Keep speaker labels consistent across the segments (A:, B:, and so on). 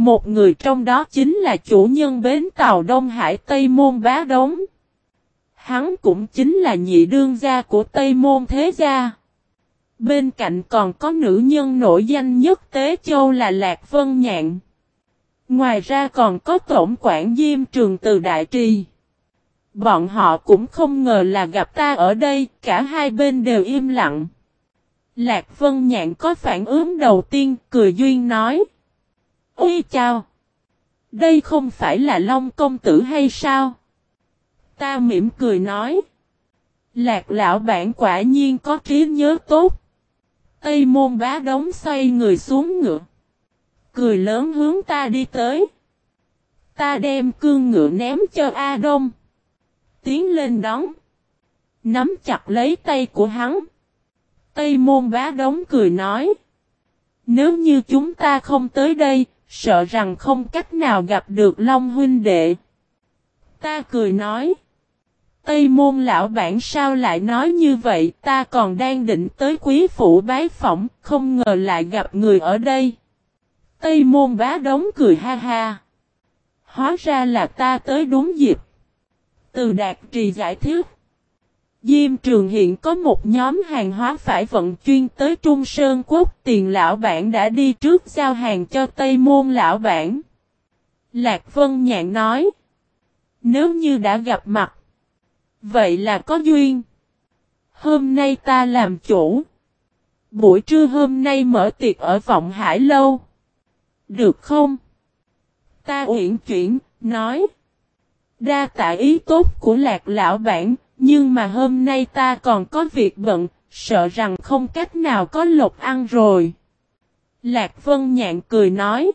A: Một người trong đó chính là chủ nhân bến tàu Đông Hải Tây Môn Bá Đống. Hắn cũng chính là nhị đương gia của Tây Môn Thế Gia. Bên cạnh còn có nữ nhân nổi danh nhất Tế Châu là Lạc Vân Nhạn. Ngoài ra còn có tổng quản Diêm Trường từ Đại Trì. Bọn họ cũng không ngờ là gặp ta ở đây, cả hai bên đều im lặng. Lạc Vân Nhạn có phản ứng đầu tiên, cười duyên nói. Ôi chào! Đây không phải là Long Công Tử hay sao? Ta mỉm cười nói. Lạc lão bản quả nhiên có trí nhớ tốt. Tây môn bá đống xoay người xuống ngựa. Cười lớn hướng ta đi tới. Ta đem cương ngựa ném cho A Đông. Tiến lên đón. Nắm chặt lấy tay của hắn. Tây môn bá đống cười nói. Nếu như chúng ta không tới đây, sợ rằng không cách nào gặp được Long huynh đệ. Ta cười nói. Tây môn lão bản sao lại nói như vậy, ta còn đang định tới quý phủ bái phỏng, không ngờ lại gặp người ở đây. Tây môn bá đống cười ha ha. Hóa ra là ta tới đúng dịp. Từ đạt trì giải thích. Diêm trường hiện có một nhóm hàng hóa phải vận chuyên tới Trung Sơn Quốc tiền lão bản đã đi trước giao hàng cho Tây Môn lão bản. Lạc Vân Nhạn nói. Nếu như đã gặp mặt. Vậy là có duyên. Hôm nay ta làm chủ. Buổi trưa hôm nay mở tiệc ở Vọng Hải Lâu. Được không? Ta uyển chuyển, nói. Đa tạ ý tốt của lạc lão bản, nhưng mà hôm nay ta còn có việc bận, sợ rằng không cách nào có lộc ăn rồi. Lạc Vân Nhạn cười nói.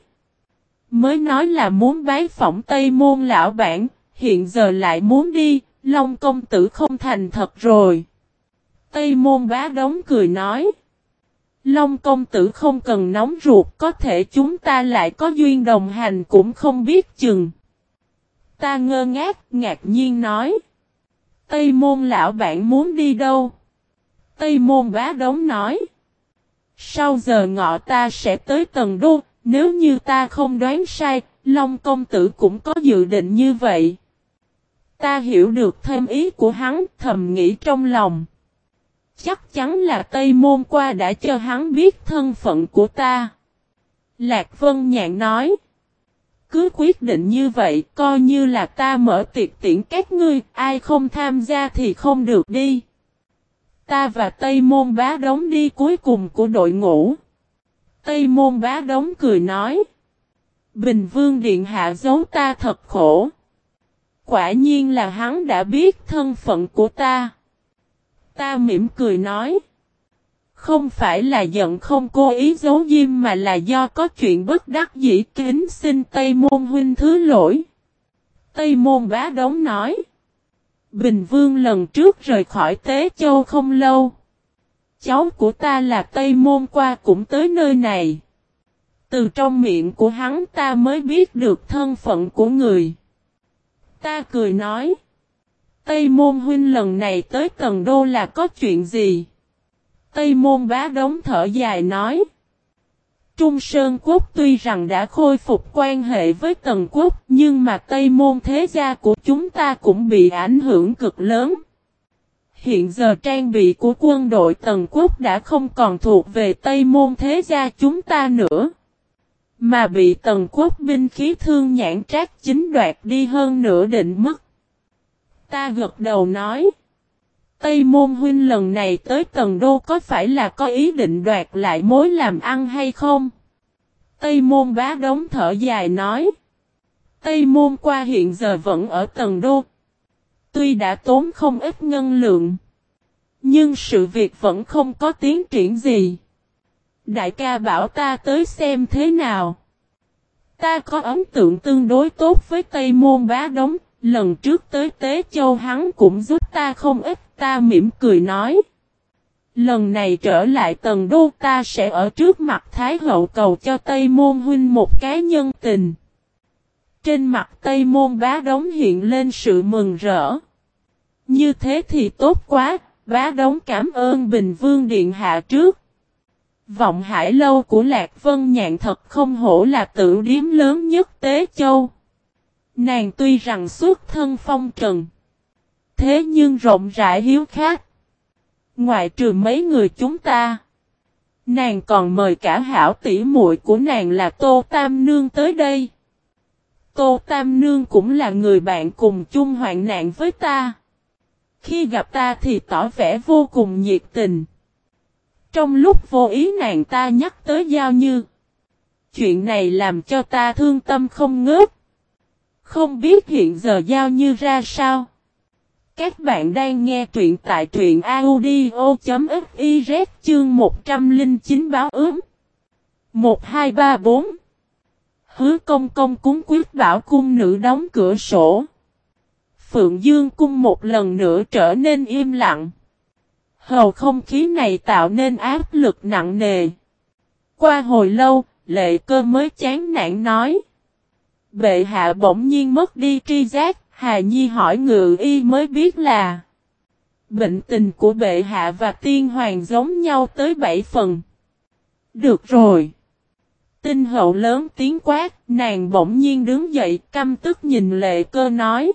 A: Mới nói là muốn bái phỏng Tây Môn lão bản, hiện giờ lại muốn đi, Long công tử không thành thật rồi. Tây Môn bá đống cười nói. Long công tử không cần nóng ruột có thể chúng ta lại có duyên đồng hành cũng không biết chừng. Ta ngơ ngác, ngạc nhiên nói. Tây môn lão bạn muốn đi đâu? Tây môn bá đống nói. Sau giờ ngọ ta sẽ tới tầng đô, nếu như ta không đoán sai, Long công tử cũng có dự định như vậy. Ta hiểu được thêm ý của hắn, thầm nghĩ trong lòng. Chắc chắn là Tây Môn qua đã cho hắn biết thân phận của ta. Lạc Vân Nhạn nói. Cứ quyết định như vậy, coi như là ta mở tiệc tiễn các ngươi, ai không tham gia thì không được đi. Ta và Tây Môn bá đống đi cuối cùng của đội ngũ. Tây Môn bá đống cười nói. Bình Vương Điện Hạ giấu ta thật khổ. Quả nhiên là hắn đã biết thân phận của ta. Ta mỉm cười nói. Không phải là giận không cố ý giấu diêm mà là do có chuyện bất đắc dĩ kính xin Tây Môn huynh thứ lỗi. Tây Môn bá đống nói. Bình Vương lần trước rời khỏi Tế Châu không lâu. Cháu của ta là Tây Môn qua cũng tới nơi này. Từ trong miệng của hắn ta mới biết được thân phận của người. Ta cười nói. Tây môn huynh lần này tới cần đô là có chuyện gì? Tây môn bá đống thở dài nói. Trung Sơn Quốc tuy rằng đã khôi phục quan hệ với Tần Quốc, nhưng mà Tây môn thế gia của chúng ta cũng bị ảnh hưởng cực lớn. Hiện giờ trang bị của quân đội Tần Quốc đã không còn thuộc về Tây môn thế gia chúng ta nữa. Mà bị Tần Quốc binh khí thương nhãn trác chính đoạt đi hơn nửa định mức. Ta gật đầu nói. Tây môn huynh lần này tới Tần đô có phải là có ý định đoạt lại mối làm ăn hay không? Tây môn bá đống thở dài nói. Tây môn qua hiện giờ vẫn ở Tần đô. Tuy đã tốn không ít ngân lượng. Nhưng sự việc vẫn không có tiến triển gì. Đại ca bảo ta tới xem thế nào. Ta có ấn tượng tương đối tốt với Tây Môn Bá Đống, lần trước tới Tế Châu hắn cũng giúp ta không ít, ta mỉm cười nói. Lần này trở lại tầng đô ta sẽ ở trước mặt Thái Hậu cầu cho Tây Môn Huynh một cái nhân tình. Trên mặt Tây Môn Bá Đống hiện lên sự mừng rỡ. Như thế thì tốt quá, Bá Đống cảm ơn Bình Vương Điện Hạ trước. Vọng hải lâu của Lạc Vân Nhạn thật không hổ là tự điếm lớn nhất Tế Châu. Nàng tuy rằng xuất thân phong trần. Thế nhưng rộng rãi hiếu khách. Ngoại trừ mấy người chúng ta. Nàng còn mời cả hảo tỷ muội của nàng là Tô Tam Nương tới đây. Tô Tam Nương cũng là người bạn cùng chung hoạn nạn với ta. Khi gặp ta thì tỏ vẻ vô cùng nhiệt tình. Trong lúc vô ý nàng ta nhắc tới Giao Như. Chuyện này làm cho ta thương tâm không ngớt. Không biết hiện giờ Giao Như ra sao. Các bạn đang nghe truyện tại truyện audio.fiz chương 109 báo ướm. 1234 Hứa công công cúng quyết bảo cung nữ đóng cửa sổ. Phượng Dương cung một lần nữa trở nên im lặng. Hầu không khí này tạo nên áp lực nặng nề. Qua hồi lâu, lệ cơ mới chán nản nói. Bệ hạ bỗng nhiên mất đi tri giác, Hà Nhi hỏi ngự y mới biết là Bệnh tình của bệ hạ và tiên hoàng giống nhau tới bảy phần. Được rồi. Tinh hậu lớn tiếng quát, nàng bỗng nhiên đứng dậy căm tức nhìn lệ cơ nói.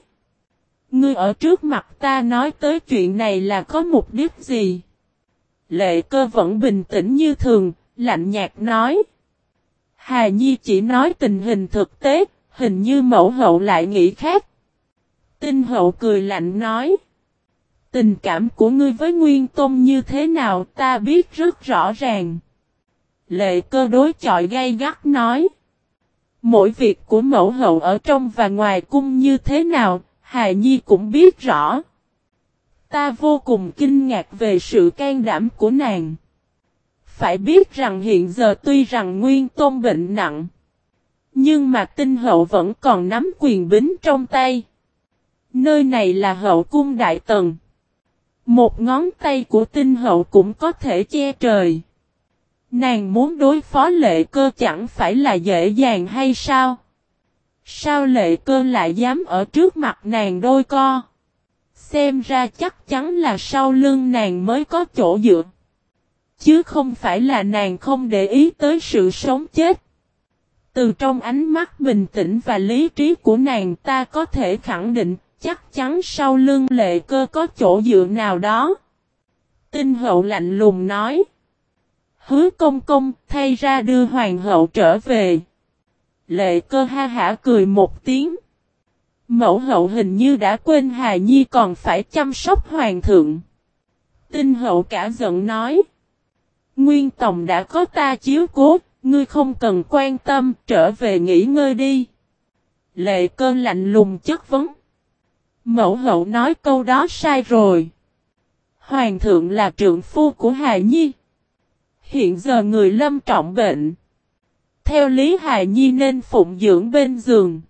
A: Ngươi ở trước mặt ta nói tới chuyện này là có mục đích gì? Lệ cơ vẫn bình tĩnh như thường, lạnh nhạt nói. Hà Nhi chỉ nói tình hình thực tế, hình như mẫu hậu lại nghĩ khác. Tinh hậu cười lạnh nói. Tình cảm của ngươi với Nguyên Tôn như thế nào ta biết rất rõ ràng. Lệ cơ đối chọi gay gắt nói. Mỗi việc của mẫu hậu ở trong và ngoài cung như thế nào, Hà Nhi cũng biết rõ. Ta vô cùng kinh ngạc về sự can đảm của nàng. Phải biết rằng hiện giờ tuy rằng Nguyên Tôn bệnh nặng. Nhưng mà tinh hậu vẫn còn nắm quyền bính trong tay. Nơi này là hậu cung đại tần. Một ngón tay của tinh hậu cũng có thể che trời. Nàng muốn đối phó lệ cơ chẳng phải là dễ dàng hay sao? Sao lệ cơ lại dám ở trước mặt nàng đôi co? Xem ra chắc chắn là sau lưng nàng mới có chỗ dựa. Chứ không phải là nàng không để ý tới sự sống chết. Từ trong ánh mắt bình tĩnh và lý trí của nàng ta có thể khẳng định chắc chắn sau lưng lệ cơ có chỗ dựa nào đó. Tinh hậu lạnh lùng nói. Hứa công công thay ra đưa hoàng hậu trở về. Lệ cơ ha hả cười một tiếng. Mẫu hậu hình như đã quên Hà Nhi còn phải chăm sóc hoàng thượng. Tinh hậu cả giận nói. Nguyên tổng đã có ta chiếu cố, ngươi không cần quan tâm, trở về nghỉ ngơi đi. Lệ cơ lạnh lùng chất vấn. Mẫu hậu nói câu đó sai rồi. Hoàng thượng là trượng phu của Hà Nhi. Hiện giờ người lâm trọng bệnh. Theo lý Hà Nhi nên phụng dưỡng bên giường.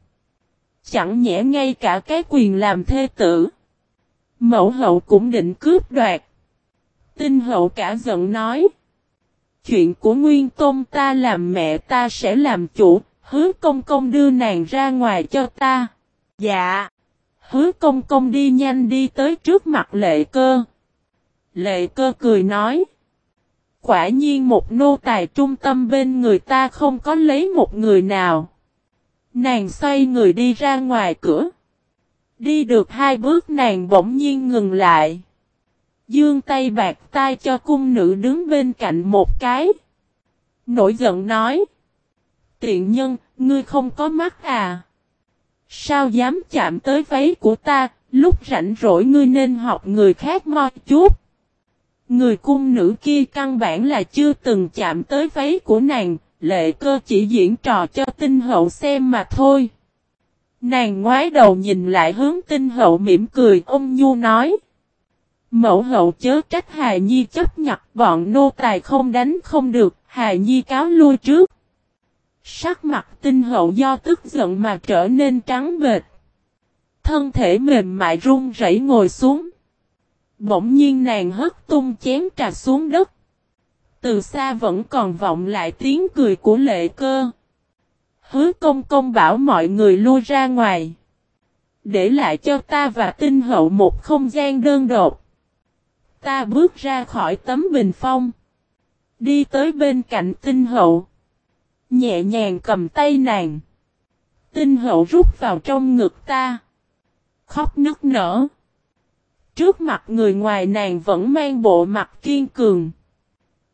A: Chẳng nhẽ ngay cả cái quyền làm thê tử. Mẫu hậu cũng định cướp đoạt. Tinh hậu cả giận nói. Chuyện của Nguyên Tôn ta làm mẹ ta sẽ làm chủ, hứa công công đưa nàng ra ngoài cho ta. Dạ. Hứa công công đi nhanh đi tới trước mặt lệ cơ. Lệ cơ cười nói. Quả nhiên một nô tài trung tâm bên người ta không có lấy một người nào. Nàng xoay người đi ra ngoài cửa. Đi được hai bước nàng bỗng nhiên ngừng lại. Dương tay bạc tay cho cung nữ đứng bên cạnh một cái. Nổi giận nói. Tiện nhân, ngươi không có mắt à? Sao dám chạm tới váy của ta, lúc rảnh rỗi ngươi nên học người khác mo chút. Người cung nữ kia căn bản là chưa từng chạm tới váy của nàng, lệ cơ chỉ diễn trò cho tinh hậu xem mà thôi. Nàng ngoái đầu nhìn lại hướng tinh hậu mỉm cười ông Nhu nói. Mẫu hậu chớ trách Hà Nhi chấp nhặt bọn nô tài không đánh không được, Hà Nhi cáo lui trước. Sắc mặt tinh hậu do tức giận mà trở nên trắng bệt. Thân thể mềm mại run rẩy ngồi xuống. Bỗng nhiên nàng hất tung chén trà xuống đất. Từ xa vẫn còn vọng lại tiếng cười của lệ cơ. Hứa công công bảo mọi người lui ra ngoài. Để lại cho ta và tinh hậu một không gian đơn độc. Ta bước ra khỏi tấm bình phong. Đi tới bên cạnh tinh hậu. Nhẹ nhàng cầm tay nàng. Tinh hậu rút vào trong ngực ta. Khóc nức nở. Trước mặt người ngoài nàng vẫn mang bộ mặt kiên cường.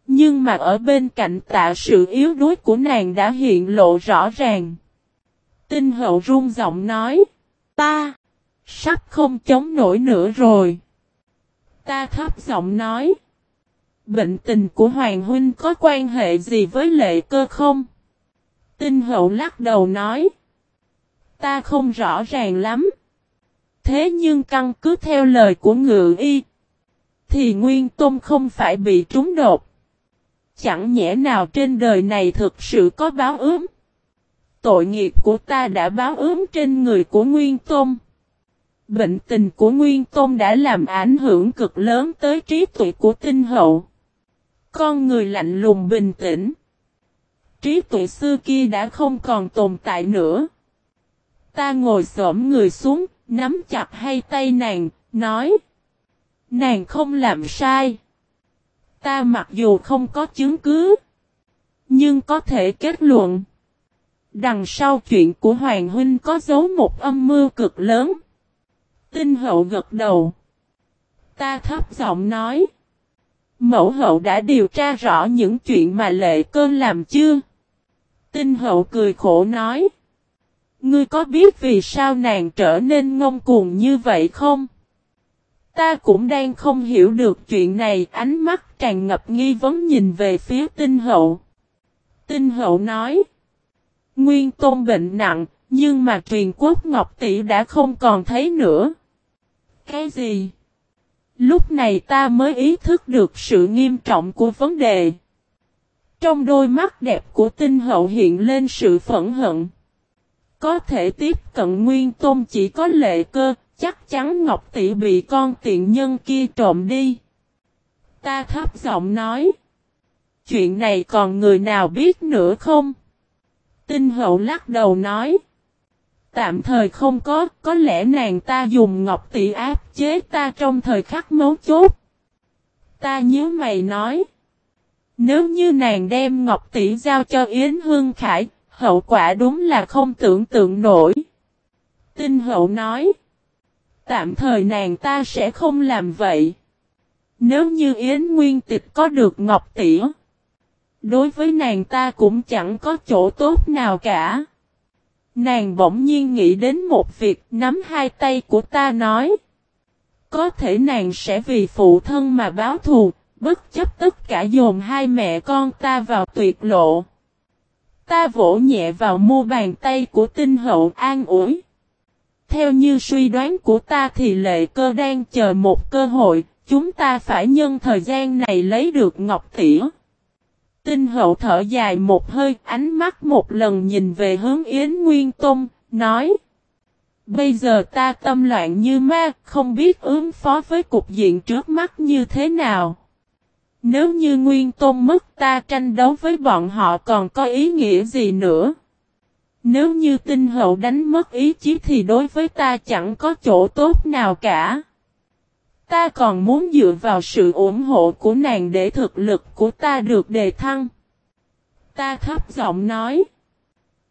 A: Nhưng mà ở bên cạnh tạ sự yếu đuối của nàng đã hiện lộ rõ ràng. Tinh hậu run giọng nói. Ta. Sắp không chống nổi nữa rồi. Ta thấp giọng nói. Bệnh tình của Hoàng Huynh có quan hệ gì với lệ cơ không? Tinh hậu lắc đầu nói. Ta không rõ ràng lắm. Thế nhưng căn cứ theo lời của ngự y. Thì Nguyên Tôn không phải bị trúng đột. Chẳng nhẽ nào trên đời này thực sự có báo ướm. Tội nghiệp của ta đã báo ướm trên người của Nguyên Tôn. Bệnh tình của Nguyên Tôn đã làm ảnh hưởng cực lớn tới trí tuệ của tinh hậu. Con người lạnh lùng bình tĩnh. Trí tuệ xưa kia đã không còn tồn tại nữa. Ta ngồi xổm người xuống, nắm chặt hai tay nàng, nói. Nàng không làm sai. Ta mặc dù không có chứng cứ, nhưng có thể kết luận. Đằng sau chuyện của Hoàng Huynh có dấu một âm mưu cực lớn. Tinh hậu gật đầu. Ta thấp giọng nói. Mẫu hậu đã điều tra rõ những chuyện mà lệ cơn làm chưa? Tinh hậu cười khổ nói. Ngươi có biết vì sao nàng trở nên ngông cuồng như vậy không? Ta cũng đang không hiểu được chuyện này, ánh mắt tràn ngập nghi vấn nhìn về phía tinh hậu. Tinh hậu nói. Nguyên tôn bệnh nặng, nhưng mà truyền quốc Ngọc Tỷ đã không còn thấy nữa. Cái gì? Lúc này ta mới ý thức được sự nghiêm trọng của vấn đề. Trong đôi mắt đẹp của tinh hậu hiện lên sự phẫn hận. Có thể tiếp cận nguyên tôn chỉ có lệ cơ, chắc chắn Ngọc Tỷ bị con tiện nhân kia trộm đi. Ta thấp giọng nói. Chuyện này còn người nào biết nữa không? Tinh hậu lắc đầu nói. Tạm thời không có, có lẽ nàng ta dùng ngọc tỷ áp chế ta trong thời khắc mấu chốt. Ta nhớ mày nói. Nếu như nàng đem ngọc tỷ giao cho Yến Hương Khải, hậu quả đúng là không tưởng tượng nổi. Tinh hậu nói. Tạm thời nàng ta sẽ không làm vậy. Nếu như Yến Nguyên Tịch có được ngọc tỷ, đối với nàng ta cũng chẳng có chỗ tốt nào cả. Nàng bỗng nhiên nghĩ đến một việc nắm hai tay của ta nói. Có thể nàng sẽ vì phụ thân mà báo thù, bất chấp tất cả dồn hai mẹ con ta vào tuyệt lộ. Ta vỗ nhẹ vào mu bàn tay của tinh hậu an ủi. Theo như suy đoán của ta thì lệ cơ đang chờ một cơ hội, chúng ta phải nhân thời gian này lấy được ngọc tỉa. Tinh hậu thở dài một hơi, ánh mắt một lần nhìn về hướng Yến Nguyên Tông, nói. Bây giờ ta tâm loạn như ma, không biết ứng phó với cục diện trước mắt như thế nào. Nếu như Nguyên Tôn mất ta tranh đấu với bọn họ còn có ý nghĩa gì nữa? Nếu như tinh hậu đánh mất ý chí thì đối với ta chẳng có chỗ tốt nào cả. Ta còn muốn dựa vào sự ủng hộ của nàng để thực lực của ta được đề thăng. Ta thấp giọng nói.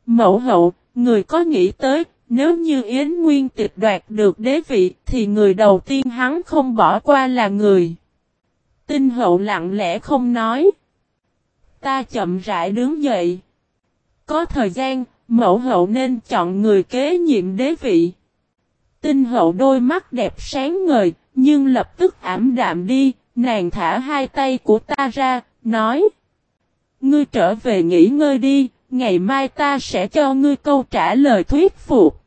A: Mẫu hậu, người có nghĩ tới, nếu như Yến Nguyên tịch đoạt được đế vị thì người đầu tiên hắn không bỏ qua là người. Tinh hậu lặng lẽ không nói. Ta chậm rãi đứng dậy. Có thời gian, mẫu hậu nên chọn người kế nhiệm đế vị. Tinh hậu đôi mắt đẹp sáng ngời, nhưng lập tức ảm đạm đi, nàng thả hai tay của ta ra, nói. Ngươi trở về nghỉ ngơi đi, ngày mai ta sẽ cho ngươi câu trả lời thuyết phục.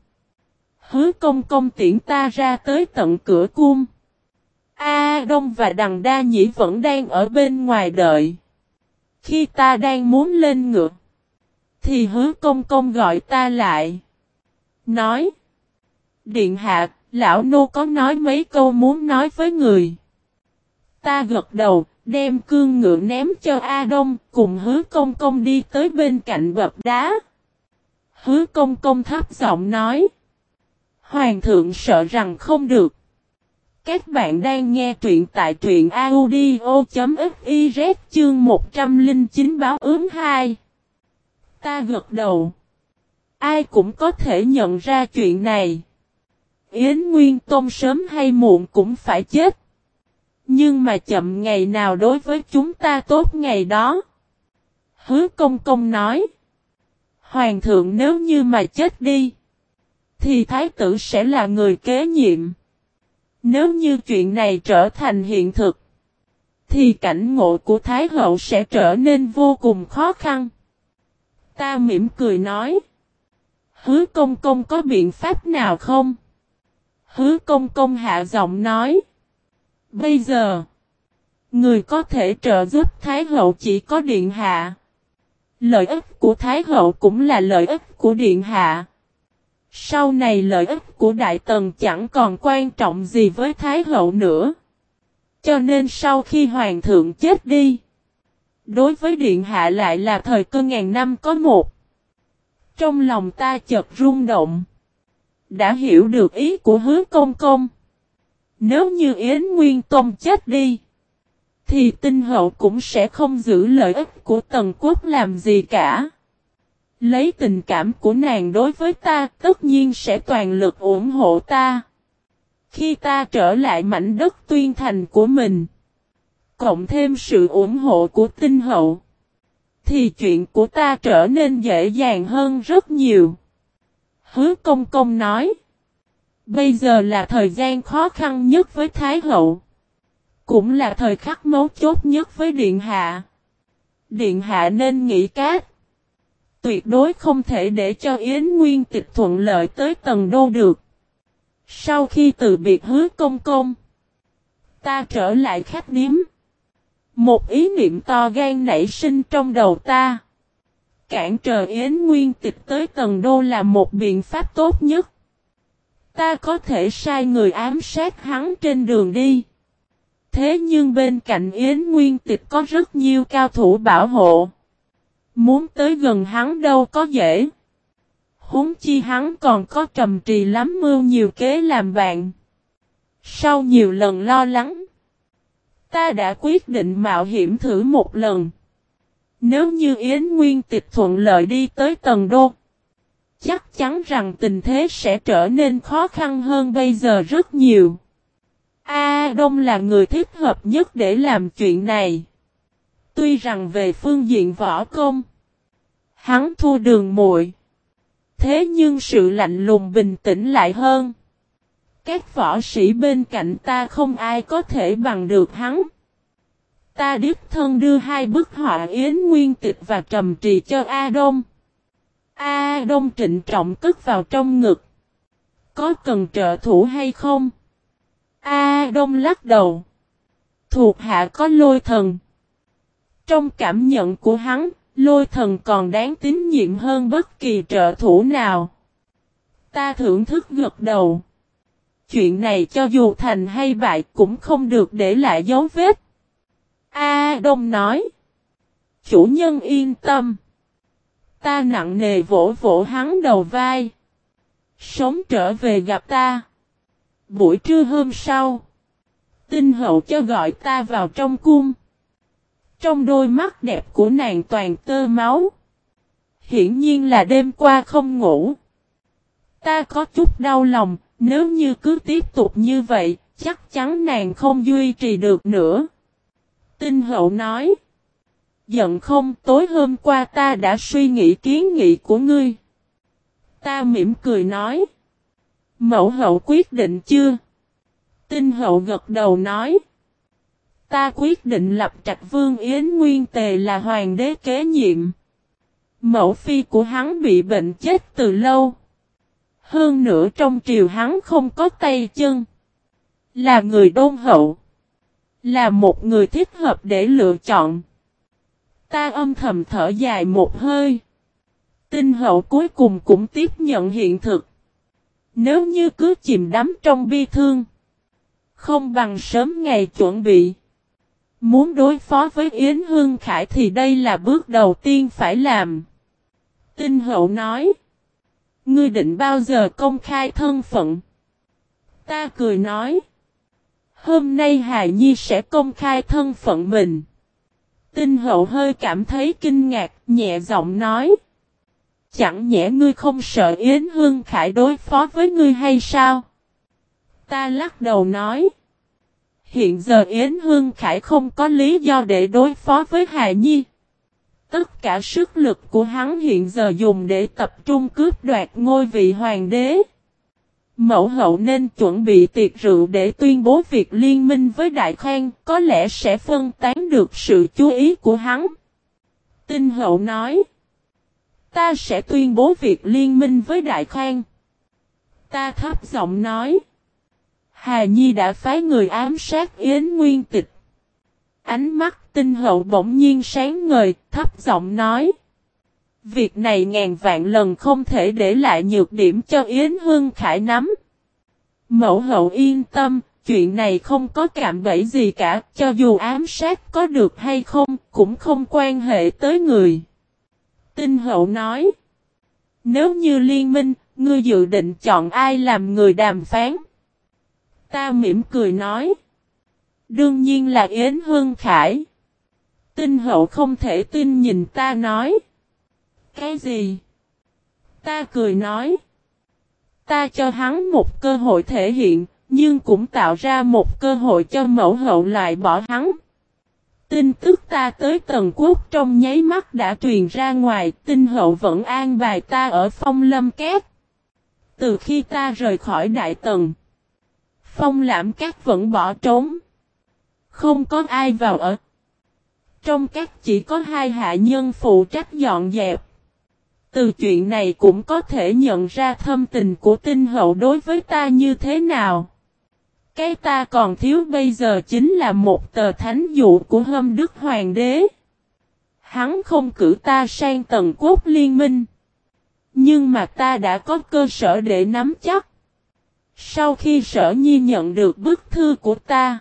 A: Hứa công công tiễn ta ra tới tận cửa cung. A Đông và Đằng Đa Nhĩ vẫn đang ở bên ngoài đợi. Khi ta đang muốn lên ngựa, thì hứa công công gọi ta lại. Nói, Điện hạ, lão nô có nói mấy câu muốn nói với người. Ta gật đầu, đem cương ngựa ném cho A Đông, cùng hứa công công đi tới bên cạnh bập đá. Hứa công công thấp giọng nói. Hoàng thượng sợ rằng không được. Các bạn đang nghe truyện tại truyện audio.fiz chương 109 báo ướm 2. Ta gật đầu. Ai cũng có thể nhận ra chuyện này. Yến Nguyên Tôn sớm hay muộn cũng phải chết. Nhưng mà chậm ngày nào đối với chúng ta tốt ngày đó. Hứa công công nói. Hoàng thượng nếu như mà chết đi. Thì thái tử sẽ là người kế nhiệm. Nếu như chuyện này trở thành hiện thực. Thì cảnh ngộ của Thái hậu sẽ trở nên vô cùng khó khăn. Ta mỉm cười nói. Hứa công công có biện pháp nào không? Hứa công công hạ giọng nói. Bây giờ. Người có thể trợ giúp Thái hậu chỉ có điện hạ. Lợi ích của Thái hậu cũng là lợi ích của điện hạ. Sau này lợi ích của Đại Tần chẳng còn quan trọng gì với Thái hậu nữa. Cho nên sau khi Hoàng thượng chết đi. Đối với Điện Hạ lại là thời cơ ngàn năm có một. Trong lòng ta chợt rung động. Đã hiểu được ý của hứa công công. Nếu như Yến Nguyên Tông chết đi. Thì tinh hậu cũng sẽ không giữ lợi ích của tần quốc làm gì cả. Lấy tình cảm của nàng đối với ta, tất nhiên sẽ toàn lực ủng hộ ta. Khi ta trở lại mảnh đất tuyên thành của mình. Cộng thêm sự ủng hộ của tinh hậu. Thì chuyện của ta trở nên dễ dàng hơn rất nhiều. Hứa công công nói. Bây giờ là thời gian khó khăn nhất với Thái hậu. Cũng là thời khắc mấu chốt nhất với Điện Hạ. Điện Hạ nên nghĩ cách. Tuyệt đối không thể để cho Yến Nguyên tịch thuận lợi tới tầng đô được. Sau khi từ biệt hứa công công. Ta trở lại khách điếm. Một ý niệm to gan nảy sinh trong đầu ta. Cản trở Yến Nguyên tịch tới tầng đô là một biện pháp tốt nhất. Ta có thể sai người ám sát hắn trên đường đi. Thế nhưng bên cạnh Yến Nguyên tịch có rất nhiều cao thủ bảo hộ. Muốn tới gần hắn đâu có dễ. Húng chi hắn còn có trầm trì lắm mưu nhiều kế làm bạn. Sau nhiều lần lo lắng. Ta đã quyết định mạo hiểm thử một lần. Nếu như Yến Nguyên tịch thuận lợi đi tới tầng đô. Chắc chắn rằng tình thế sẽ trở nên khó khăn hơn bây giờ rất nhiều. A Đông là người thích hợp nhất để làm chuyện này. Tuy rằng về phương diện võ công, hắn thua đường muội. Thế nhưng sự lạnh lùng bình tĩnh lại hơn. Các võ sĩ bên cạnh ta không ai có thể bằng được hắn. Ta đích thân đưa hai bức họa Yến Nguyên Tịch và Trầm Trì cho A Đông. A Đông trịnh trọng cất vào trong ngực. Có cần trợ thủ hay không? A Đông lắc đầu. Thuộc hạ có lôi thần. Trong cảm nhận của hắn, lôi thần còn đáng tín nhiệm hơn bất kỳ trợ thủ nào. Ta thưởng thức gật đầu. Chuyện này cho dù thành hay bại cũng không được để lại dấu vết. A Đông nói. Chủ nhân yên tâm. Ta nặng nề vỗ vỗ hắn đầu vai. Sống trở về gặp ta. Buổi trưa hôm sau. Tinh hậu cho gọi ta vào trong cung. Trong đôi mắt đẹp của nàng toàn tơ máu. Hiển nhiên là đêm qua không ngủ. Ta có chút đau lòng, nếu như cứ tiếp tục như vậy, chắc chắn nàng không duy trì được nữa. Tinh hậu nói. Giận không tối hôm qua ta đã suy nghĩ kiến nghị của ngươi. Ta mỉm cười nói. Mẫu hậu quyết định chưa? Tinh hậu gật đầu nói. Ta quyết định lập trạch vương Yến Nguyên Tề là hoàng đế kế nhiệm. Mẫu phi của hắn bị bệnh chết từ lâu. Hơn nữa trong triều hắn không có tay chân. Là người đôn hậu. Là một người thích hợp để lựa chọn. Ta âm thầm thở dài một hơi. Tinh hậu cuối cùng cũng tiếp nhận hiện thực. Nếu như cứ chìm đắm trong bi thương. Không bằng sớm ngày chuẩn bị. Muốn đối phó với Yến Hương Khải thì đây là bước đầu tiên phải làm. Tinh hậu nói. Ngươi định bao giờ công khai thân phận? Ta cười nói. Hôm nay Hà Nhi sẽ công khai thân phận mình. Tinh hậu hơi cảm thấy kinh ngạc, nhẹ giọng nói. Chẳng nhẽ ngươi không sợ Yến Hương Khải đối phó với ngươi hay sao? Ta lắc đầu nói. Hiện giờ Yến Hương Khải không có lý do để đối phó với Hà Nhi. Tất cả sức lực của hắn hiện giờ dùng để tập trung cướp đoạt ngôi vị hoàng đế. Mẫu hậu nên chuẩn bị tiệc rượu để tuyên bố việc liên minh với Đại Khang, có lẽ sẽ phân tán được sự chú ý của hắn. Tinh hậu nói, ta sẽ tuyên bố việc liên minh với Đại Khang. Ta thấp giọng nói, Hà Nhi đã phái người ám sát Yến Nguyên Tịch. Ánh mắt tinh hậu bỗng nhiên sáng ngời, thấp giọng nói. Việc này ngàn vạn lần không thể để lại nhược điểm cho Yến Hương Khải nắm. Mẫu hậu yên tâm, chuyện này không có cạm bẫy gì cả, cho dù ám sát có được hay không, cũng không quan hệ tới người. Tinh hậu nói, nếu như liên minh, ngươi dự định chọn ai làm người đàm phán? Ta mỉm cười nói, đương nhiên là Yến Hương Khải. Tinh hậu không thể tin nhìn ta nói. Cái gì? Ta cười nói. Ta cho hắn một cơ hội thể hiện, nhưng cũng tạo ra một cơ hội cho mẫu hậu lại bỏ hắn. Tin tức ta tới tần quốc trong nháy mắt đã truyền ra ngoài, tinh hậu vẫn an bài ta ở phong lâm két. Từ khi ta rời khỏi đại tần, phong lãm các vẫn bỏ trốn. Không có ai vào ở. Trong các chỉ có hai hạ nhân phụ trách dọn dẹp. Từ chuyện này cũng có thể nhận ra thâm tình của tinh hậu đối với ta như thế nào. Cái ta còn thiếu bây giờ chính là một tờ thánh dụ của hâm đức hoàng đế. Hắn không cử ta sang tầng quốc liên minh. Nhưng mà ta đã có cơ sở để nắm chắc. Sau khi sở nhi nhận được bức thư của ta,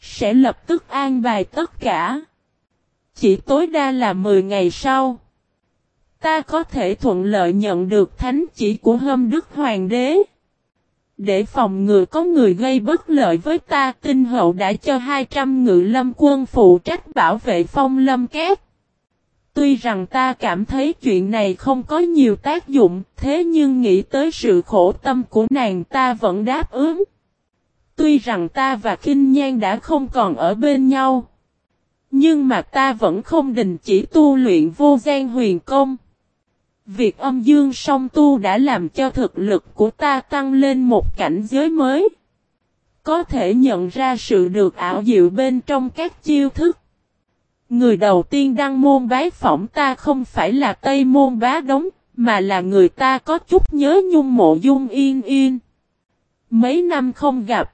A: sẽ lập tức an bài tất cả. Chỉ tối đa là 10 ngày sau. Ta có thể thuận lợi nhận được thánh chỉ của hâm đức hoàng đế. Để phòng ngừa có người gây bất lợi với ta tinh hậu đã cho 200 ngự lâm quân phụ trách bảo vệ phong lâm kép. Tuy rằng ta cảm thấy chuyện này không có nhiều tác dụng, thế nhưng nghĩ tới sự khổ tâm của nàng ta vẫn đáp ứng. Tuy rằng ta và Kinh Nhan đã không còn ở bên nhau. Nhưng mà ta vẫn không đình chỉ tu luyện vô gian huyền công. Việc âm dương song tu đã làm cho thực lực của ta tăng lên một cảnh giới mới. Có thể nhận ra sự được ảo diệu bên trong các chiêu thức. Người đầu tiên đăng môn bái phỏng ta không phải là Tây môn bá đống, mà là người ta có chút nhớ nhung mộ dung yên yên. Mấy năm không gặp.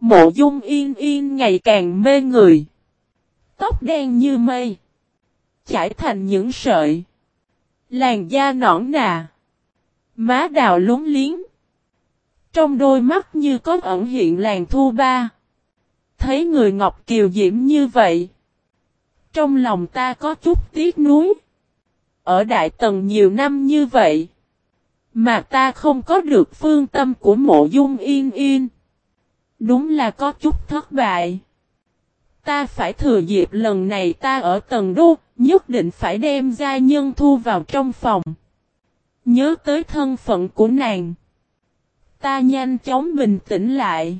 A: Mộ dung yên yên ngày càng mê người. Tóc đen như mây. Chải thành những sợi. Làn da nõn nà. Má đào lúng liếng. Trong đôi mắt như có ẩn hiện làn thu ba. Thấy người Ngọc Kiều Diễm như vậy. Trong lòng ta có chút tiếc nuối. Ở Đại Tần nhiều năm như vậy. Mà ta không có được phương tâm của mộ dung yên yên. Đúng là có chút thất bại. Ta phải thừa dịp lần này ta ở tầng đô, nhất định phải đem gia nhân thu vào trong phòng. Nhớ tới thân phận của nàng. Ta nhanh chóng bình tĩnh lại.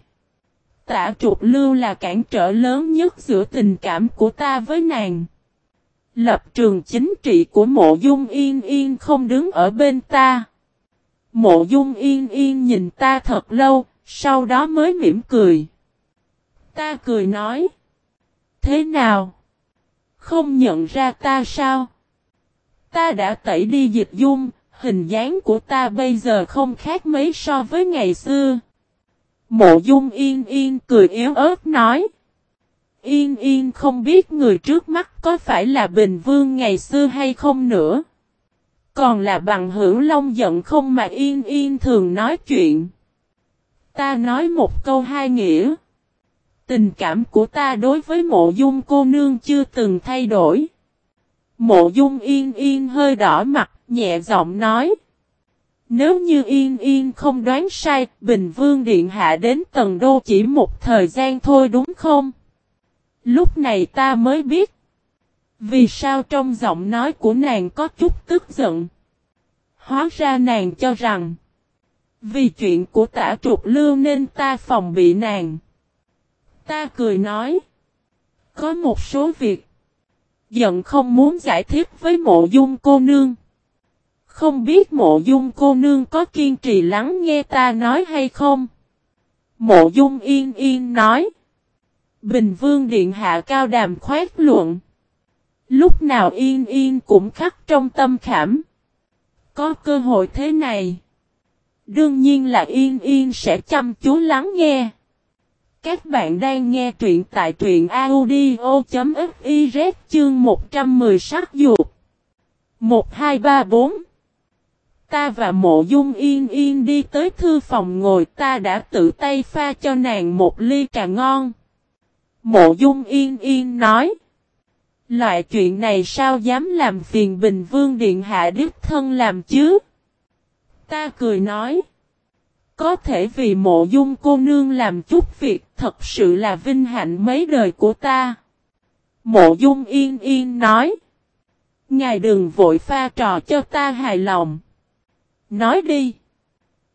A: Tạ trục lưu là cản trở lớn nhất giữa tình cảm của ta với nàng. Lập trường chính trị của mộ dung yên yên không đứng ở bên ta. Mộ dung yên yên nhìn ta thật lâu, sau đó mới mỉm cười. Ta cười nói. Thế nào? Không nhận ra ta sao? Ta đã tẩy đi dịch dung, hình dáng của ta bây giờ không khác mấy so với ngày xưa. Mộ dung yên yên cười yếu ớt nói. Yên yên không biết người trước mắt có phải là Bình Vương ngày xưa hay không nữa. Còn là bằng hữu long giận không mà yên yên thường nói chuyện. Ta nói một câu hai nghĩa. Tình cảm của ta đối với mộ dung cô nương chưa từng thay đổi. Mộ dung yên yên hơi đỏ mặt, nhẹ giọng nói. Nếu như yên yên không đoán sai, Bình Vương Điện Hạ đến tần đô chỉ một thời gian thôi đúng không? Lúc này ta mới biết. Vì sao trong giọng nói của nàng có chút tức giận. Hóa ra nàng cho rằng. Vì chuyện của tả trục lưu nên ta phòng bị nàng. Ta cười nói. Có một số việc. Giận không muốn giải thích với mộ dung cô nương. Không biết mộ dung cô nương có kiên trì lắng nghe ta nói hay không? Mộ dung yên yên nói. Bình vương điện hạ cao đàm khoét luận. Lúc nào yên yên cũng khắc trong tâm khảm. Có cơ hội thế này. Đương nhiên là yên yên sẽ chăm chú lắng nghe. Các bạn đang nghe truyện tại truyện audio.fiz chương 110 sắc dục. 1, 2, 3, 4 Ta và mộ dung yên yên đi tới thư phòng ngồi, ta đã tự tay pha cho nàng một ly trà ngon. Mộ dung yên yên nói. Loại chuyện này sao dám làm phiền Bình Vương Điện Hạ Đức Thân làm chứ? Ta cười nói. Có thể vì mộ dung cô nương làm chút việc thật sự là vinh hạnh mấy đời của ta. Mộ dung yên yên nói. Ngài đừng vội pha trò cho ta hài lòng. Nói đi.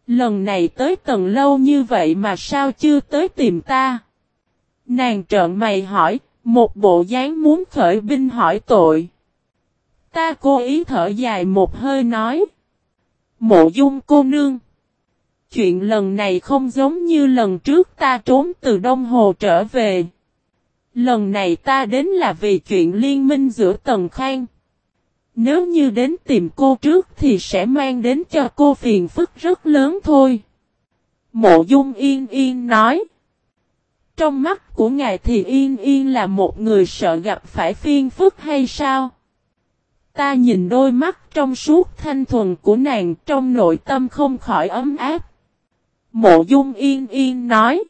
A: Lần này tới tầng lâu như vậy mà sao chưa tới tìm ta? Nàng trợn mày hỏi, một bộ dáng muốn khởi binh hỏi tội. Ta cố ý thở dài một hơi nói. Mộ dung cô nương. Chuyện lần này không giống như lần trước ta trốn từ Đông Hồ trở về. Lần này ta đến là vì chuyện liên minh giữa Tần Khang. Nếu như đến tìm cô trước thì sẽ mang đến cho cô phiền phức rất lớn thôi. Mộ dung yên yên nói. Trong mắt của ngài thì yên yên là một người sợ gặp phải phiền phức hay sao? Ta nhìn đôi mắt trong suốt thanh thuần của nàng trong nội tâm không khỏi ấm áp. Mộ dung yên yên nói.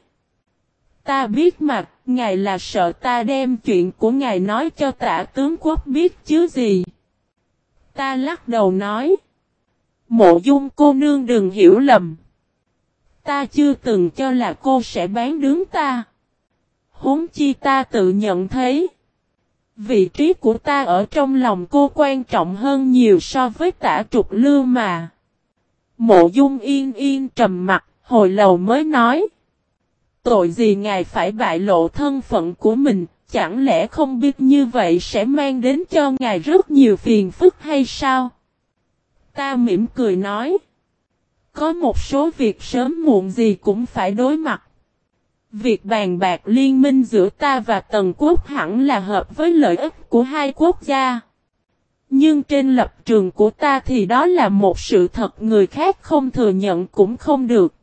A: Ta biết mặt ngài là sợ ta đem chuyện của ngài nói cho tả tướng quốc biết chứ gì. Ta lắc đầu nói. Mộ dung cô nương đừng hiểu lầm. Ta chưa từng cho là cô sẽ bán đứng ta. Huống chi ta tự nhận thấy. Vị trí của ta ở trong lòng cô quan trọng hơn nhiều so với tả trục lưu mà. Mộ dung yên yên trầm mặt, hồi lầu mới nói. Tội gì ngài phải bại lộ thân phận của mình, chẳng lẽ không biết như vậy sẽ mang đến cho ngài rất nhiều phiền phức hay sao? Ta mỉm cười nói. Có một số việc sớm muộn gì cũng phải đối mặt. Việc bàn bạc liên minh giữa ta và Tần Quốc hẳn là hợp với lợi ích của hai quốc gia. Nhưng trên lập trường của ta thì đó là một sự thật người khác không thừa nhận cũng không được.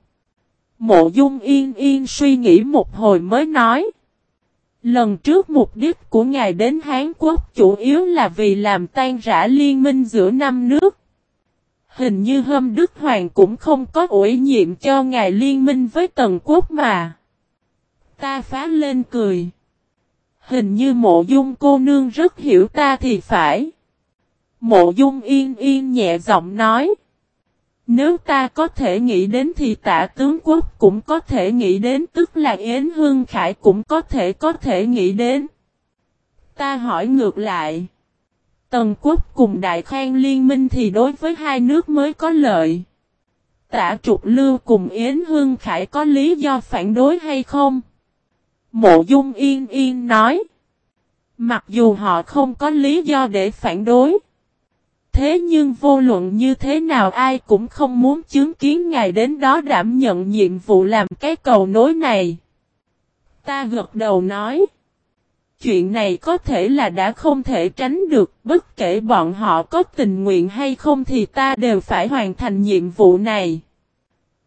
A: Mộ dung yên yên suy nghĩ một hồi mới nói. Lần trước mục đích của ngài đến Hán Quốc chủ yếu là vì làm tan rã liên minh giữa năm nước. Hình như Hâm Đức Hoàng cũng không có ủy nhiệm cho ngài liên minh với Tần Quốc mà. Ta phá lên cười. Hình như mộ dung cô nương rất hiểu ta thì phải. Mộ dung yên yên nhẹ giọng nói. Nếu ta có thể nghĩ đến thì tạ tướng quốc cũng có thể nghĩ đến, tức là Yến Hương Khải cũng có thể có thể nghĩ đến. Ta hỏi ngược lại. Tần quốc cùng Đại Khang liên minh thì đối với hai nước mới có lợi. Tạ trục lưu cùng Yến Hương Khải có lý do phản đối hay không? Mộ Dung Yên Yên nói. Mặc dù họ không có lý do để phản đối. Thế nhưng vô luận như thế nào ai cũng không muốn chứng kiến ngài đến đó đảm nhận nhiệm vụ làm cái cầu nối này. Ta gật đầu nói. Chuyện này có thể là đã không thể tránh được, bất kể bọn họ có tình nguyện hay không thì ta đều phải hoàn thành nhiệm vụ này.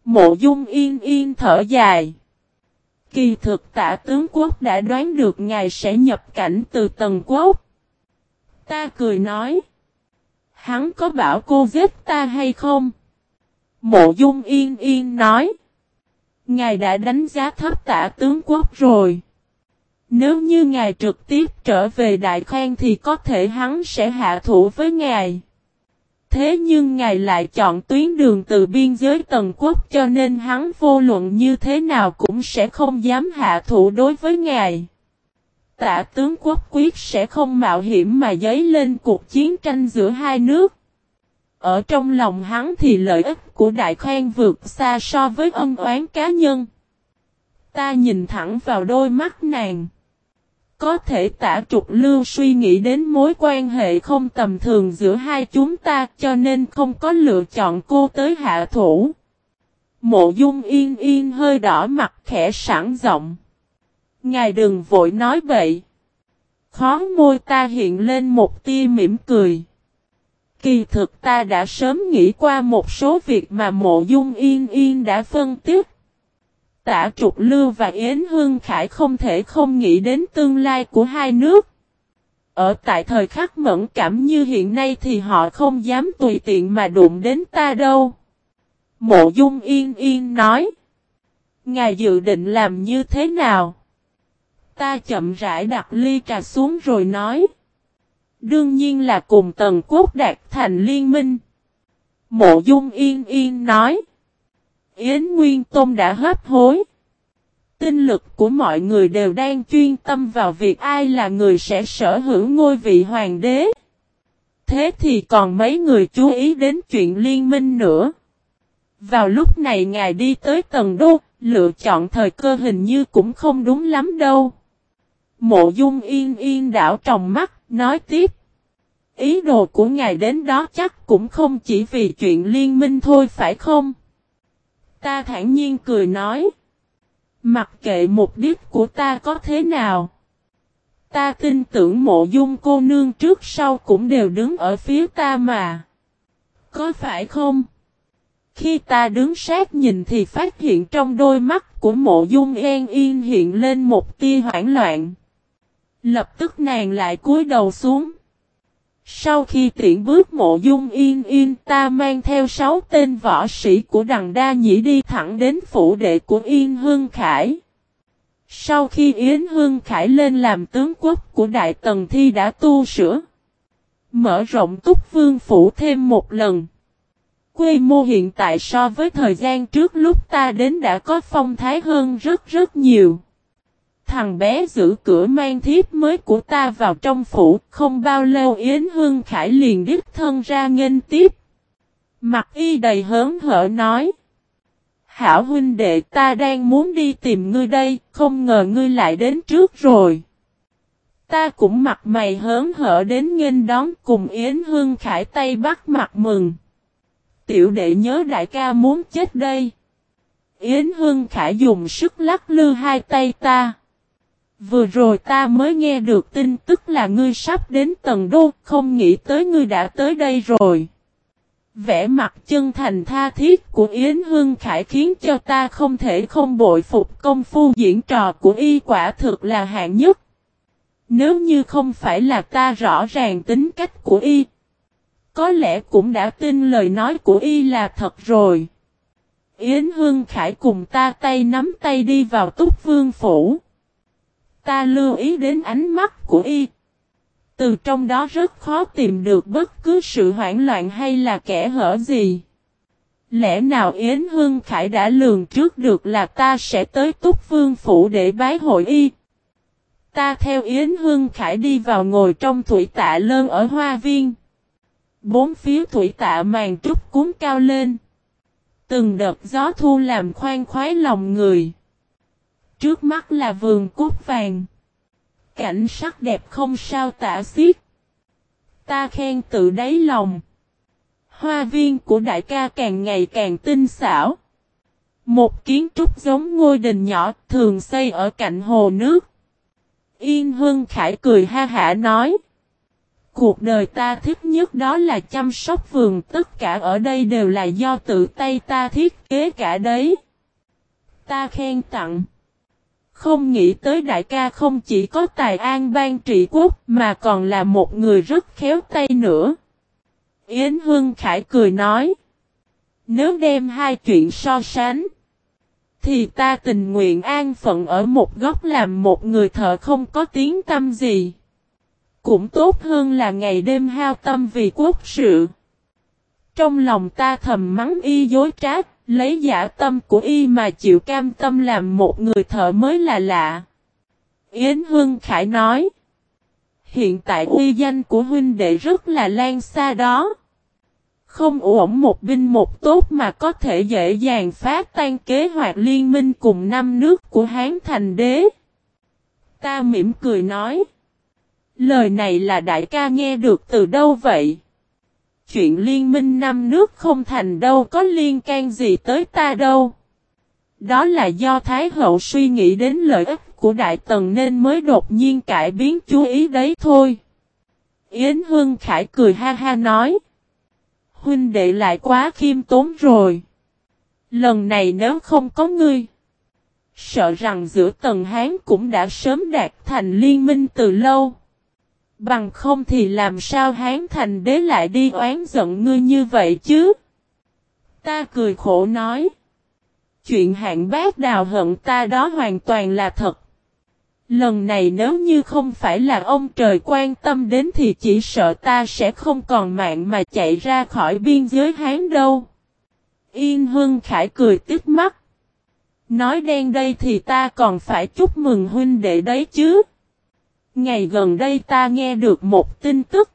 A: Mộ dung yên yên thở dài. Kỳ thực tả tướng quốc đã đoán được ngài sẽ nhập cảnh từ tầng quốc. Ta cười nói. Hắn có bảo cô giết ta hay không? Mộ dung yên yên nói. Ngài đã đánh giá thấp tả tướng quốc rồi. Nếu như ngài trực tiếp trở về Đại Khang thì có thể hắn sẽ hạ thủ với ngài. Thế nhưng ngài lại chọn tuyến đường từ biên giới tần quốc cho nên hắn vô luận như thế nào cũng sẽ không dám hạ thủ đối với ngài tả tướng quốc quyết sẽ không mạo hiểm mà dấy lên cuộc chiến tranh giữa hai nước. Ở trong lòng hắn thì lợi ích của đại khoan vượt xa so với ân oán cá nhân. Ta nhìn thẳng vào đôi mắt nàng. Có thể tả trục lưu suy nghĩ đến mối quan hệ không tầm thường giữa hai chúng ta cho nên không có lựa chọn cô tới hạ thủ. Mộ dung yên yên hơi đỏ mặt khẽ sẵn giọng. Ngài đừng vội nói vậy. Khó môi ta hiện lên một tia mỉm cười. Kỳ thực ta đã sớm nghĩ qua một số việc mà mộ dung yên yên đã phân tích. Tả Trục Lưu và Yến Hương Khải không thể không nghĩ đến tương lai của hai nước. Ở tại thời khắc mẫn cảm như hiện nay thì họ không dám tùy tiện mà đụng đến ta đâu. Mộ Dung Yên Yên nói. Ngài dự định làm như thế nào? Ta chậm rãi đặt ly trà xuống rồi nói. Đương nhiên là cùng Tần Quốc đạt thành liên minh. Mộ Dung Yên Yên nói. Yến Nguyên Tôn đã hấp hối. Tinh lực của mọi người đều đang chuyên tâm vào việc ai là người sẽ sở hữu ngôi vị hoàng đế. Thế thì còn mấy người chú ý đến chuyện liên minh nữa. Vào lúc này ngài đi tới tầng đô, lựa chọn thời cơ hình như cũng không đúng lắm đâu. Mộ dung yên yên đảo tròng mắt, nói tiếp. Ý đồ của ngài đến đó chắc cũng không chỉ vì chuyện liên minh thôi phải không? Ta thản nhiên cười nói. Mặc kệ mục đích của ta có thế nào. Ta tin tưởng mộ dung cô nương trước sau cũng đều đứng ở phía ta mà. Có phải không? Khi ta đứng sát nhìn thì phát hiện trong đôi mắt của mộ dung en yên hiện lên một tia hoảng loạn. Lập tức nàng lại cúi đầu xuống. Sau khi tiện bước mộ dung yên yên, ta mang theo sáu tên võ sĩ của đằng đa nhĩ đi thẳng đến phủ đệ của Yên Hương Khải. Sau khi Yến Hương Khải lên làm tướng quốc của Đại Tần Thi đã tu sửa. Mở rộng túc vương phủ thêm một lần. Quy mô hiện tại so với thời gian trước lúc ta đến đã có phong thái hơn rất rất nhiều. Thằng bé giữ cửa mang thiếp mới của ta vào trong phủ, không bao lâu Yến Hương Khải liền đích thân ra nghênh tiếp. Mặt y đầy hớn hở nói. Hảo huynh đệ ta đang muốn đi tìm ngươi đây, không ngờ ngươi lại đến trước rồi. Ta cũng mặt mày hớn hở đến nghênh đón cùng Yến Hương Khải tay bắt mặt mừng. Tiểu đệ nhớ đại ca muốn chết đây. Yến Hương Khải dùng sức lắc lư hai tay ta. Vừa rồi ta mới nghe được tin tức là ngươi sắp đến tầng đô, không nghĩ tới ngươi đã tới đây rồi. Vẽ mặt chân thành tha thiết của Yến Hương Khải khiến cho ta không thể không bội phục công phu diễn trò của y quả thực là hạng nhất. Nếu như không phải là ta rõ ràng tính cách của y, có lẽ cũng đã tin lời nói của y là thật rồi. Yến Hương Khải cùng ta tay nắm tay đi vào túc vương phủ. Ta lưu ý đến ánh mắt của y. Từ trong đó rất khó tìm được bất cứ sự hoảng loạn hay là kẻ hở gì. Lẽ nào Yến Hương Khải đã lường trước được là ta sẽ tới Túc Vương Phủ để bái hội y. Ta theo Yến Hương Khải đi vào ngồi trong thủy tạ lơn ở hoa viên. Bốn phía thủy tạ màn trúc cuốn cao lên. Từng đợt gió thu làm khoan khoái lòng người. Trước mắt là vườn cúc vàng. Cảnh sắc đẹp không sao tả xiết. Ta khen tự đáy lòng. Hoa viên của đại ca càng ngày càng tinh xảo. Một kiến trúc giống ngôi đình nhỏ thường xây ở cạnh hồ nước. Yên Hưng Khải cười ha hả nói. Cuộc đời ta thích nhất đó là chăm sóc vườn, tất cả ở đây đều là do tự tay ta thiết kế cả đấy. Ta khen tặng. Không nghĩ tới đại ca không chỉ có tài an ban trị quốc mà còn là một người rất khéo tay nữa. Yến Hương Khải cười nói. Nếu đem hai chuyện so sánh. Thì ta tình nguyện an phận ở một góc làm một người thợ không có tiếng tâm gì. Cũng tốt hơn là ngày đêm hao tâm vì quốc sự. Trong lòng ta thầm mắng y dối trá, lấy giả tâm của y mà chịu cam tâm làm một người thợ mới là lạ. Yến Hương Khải nói. Hiện tại uy danh của huynh đệ rất là lan xa đó. Không ổn một binh một tốt mà có thể dễ dàng phá tan kế hoạch liên minh cùng năm nước của Hán thành đế. Ta mỉm cười nói. Lời này là đại ca nghe được từ đâu vậy? Chuyện liên minh năm nước không thành đâu, có liên can gì tới ta đâu. Đó là do Thái Hậu suy nghĩ đến lợi ích của Đại Tần nên mới đột nhiên cải biến chú ý đấy thôi. Yến Hương Khải cười ha ha nói. Huynh đệ lại quá khiêm tốn rồi. Lần này nếu không có ngươi. Sợ rằng giữa Tần Hán cũng đã sớm đạt thành liên minh từ lâu. Bằng không thì làm sao Hán thành đế lại đi oán giận ngươi như vậy chứ? Ta cười khổ nói. Chuyện hạng bác đào hận ta đó hoàn toàn là thật. Lần này nếu như không phải là ông trời quan tâm đến thì chỉ sợ ta sẽ không còn mạng mà chạy ra khỏi biên giới Hán đâu. Yên Hương Khải cười tức mắt. Nói đen đây thì ta còn phải chúc mừng huynh đệ đấy chứ. Ngày gần đây ta nghe được một tin tức.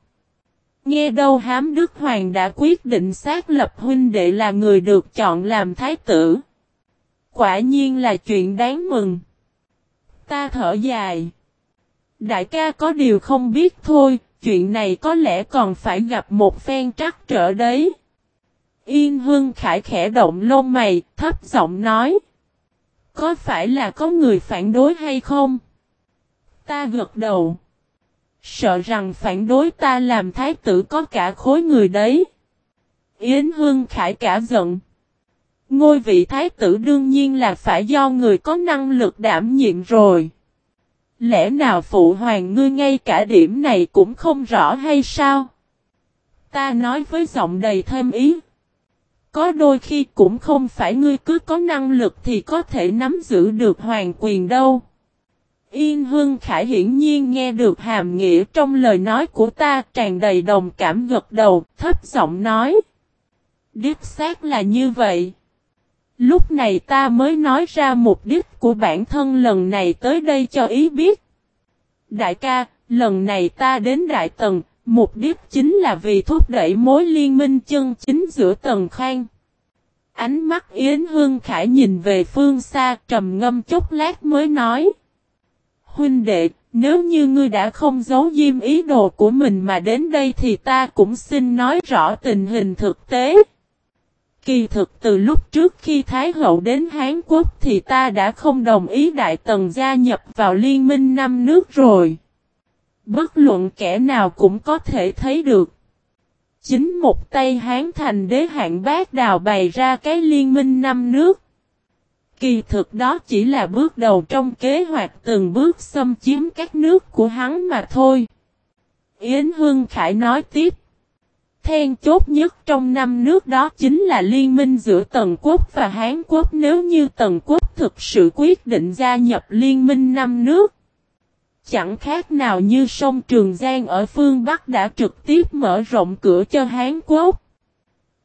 A: Nghe đâu hám Đức Hoàng đã quyết định xác lập huynh đệ là người được chọn làm thái tử. Quả nhiên là chuyện đáng mừng. Ta thở dài. Đại ca có điều không biết thôi, chuyện này có lẽ còn phải gặp một phen trắc trở đấy. Yên Hương Khải khẽ động lông mày, thấp giọng nói. Có phải là có người phản đối hay không? Ta gật đầu. Sợ rằng phản đối ta làm thái tử có cả khối người đấy. Yến Hương Khải cả giận. Ngôi vị thái tử đương nhiên là phải do người có năng lực đảm nhiệm rồi. Lẽ nào phụ hoàng ngươi ngay cả điểm này cũng không rõ hay sao? Ta nói với giọng đầy thêm ý. Có đôi khi cũng không phải ngươi cứ có năng lực thì có thể nắm giữ được hoàng quyền đâu. Yên Hương Khải hiển nhiên nghe được hàm nghĩa trong lời nói của ta tràn đầy đồng cảm gật đầu, thấp giọng nói. Điếp xác là như vậy. Lúc này ta mới nói ra mục đích của bản thân lần này tới đây cho ý biết. Đại ca, lần này ta đến Đại Tần, mục đích chính là vì thúc đẩy mối liên minh chân chính giữa Tần Khang. Ánh mắt Yến Hương Khải nhìn về phương xa trầm ngâm chốc lát mới nói. Huynh đệ, nếu như ngươi đã không giấu diêm ý đồ của mình mà đến đây thì ta cũng xin nói rõ tình hình thực tế. Kỳ thực từ lúc trước khi Thái Hậu đến Hán Quốc thì ta đã không đồng ý Đại Tần gia nhập vào liên minh năm nước rồi. Bất luận kẻ nào cũng có thể thấy được. Chính một tay Hán thành đế hạng bác đào bày ra cái liên minh năm nước. Kỳ thực đó chỉ là bước đầu trong kế hoạch từng bước xâm chiếm các nước của hắn mà thôi. Yến Hương Khải nói tiếp. Then chốt nhất trong năm nước đó chính là liên minh giữa Tần Quốc và Hán Quốc nếu như Tần Quốc thực sự quyết định gia nhập liên minh năm nước. Chẳng khác nào như sông Trường Giang ở phương Bắc đã trực tiếp mở rộng cửa cho Hán Quốc.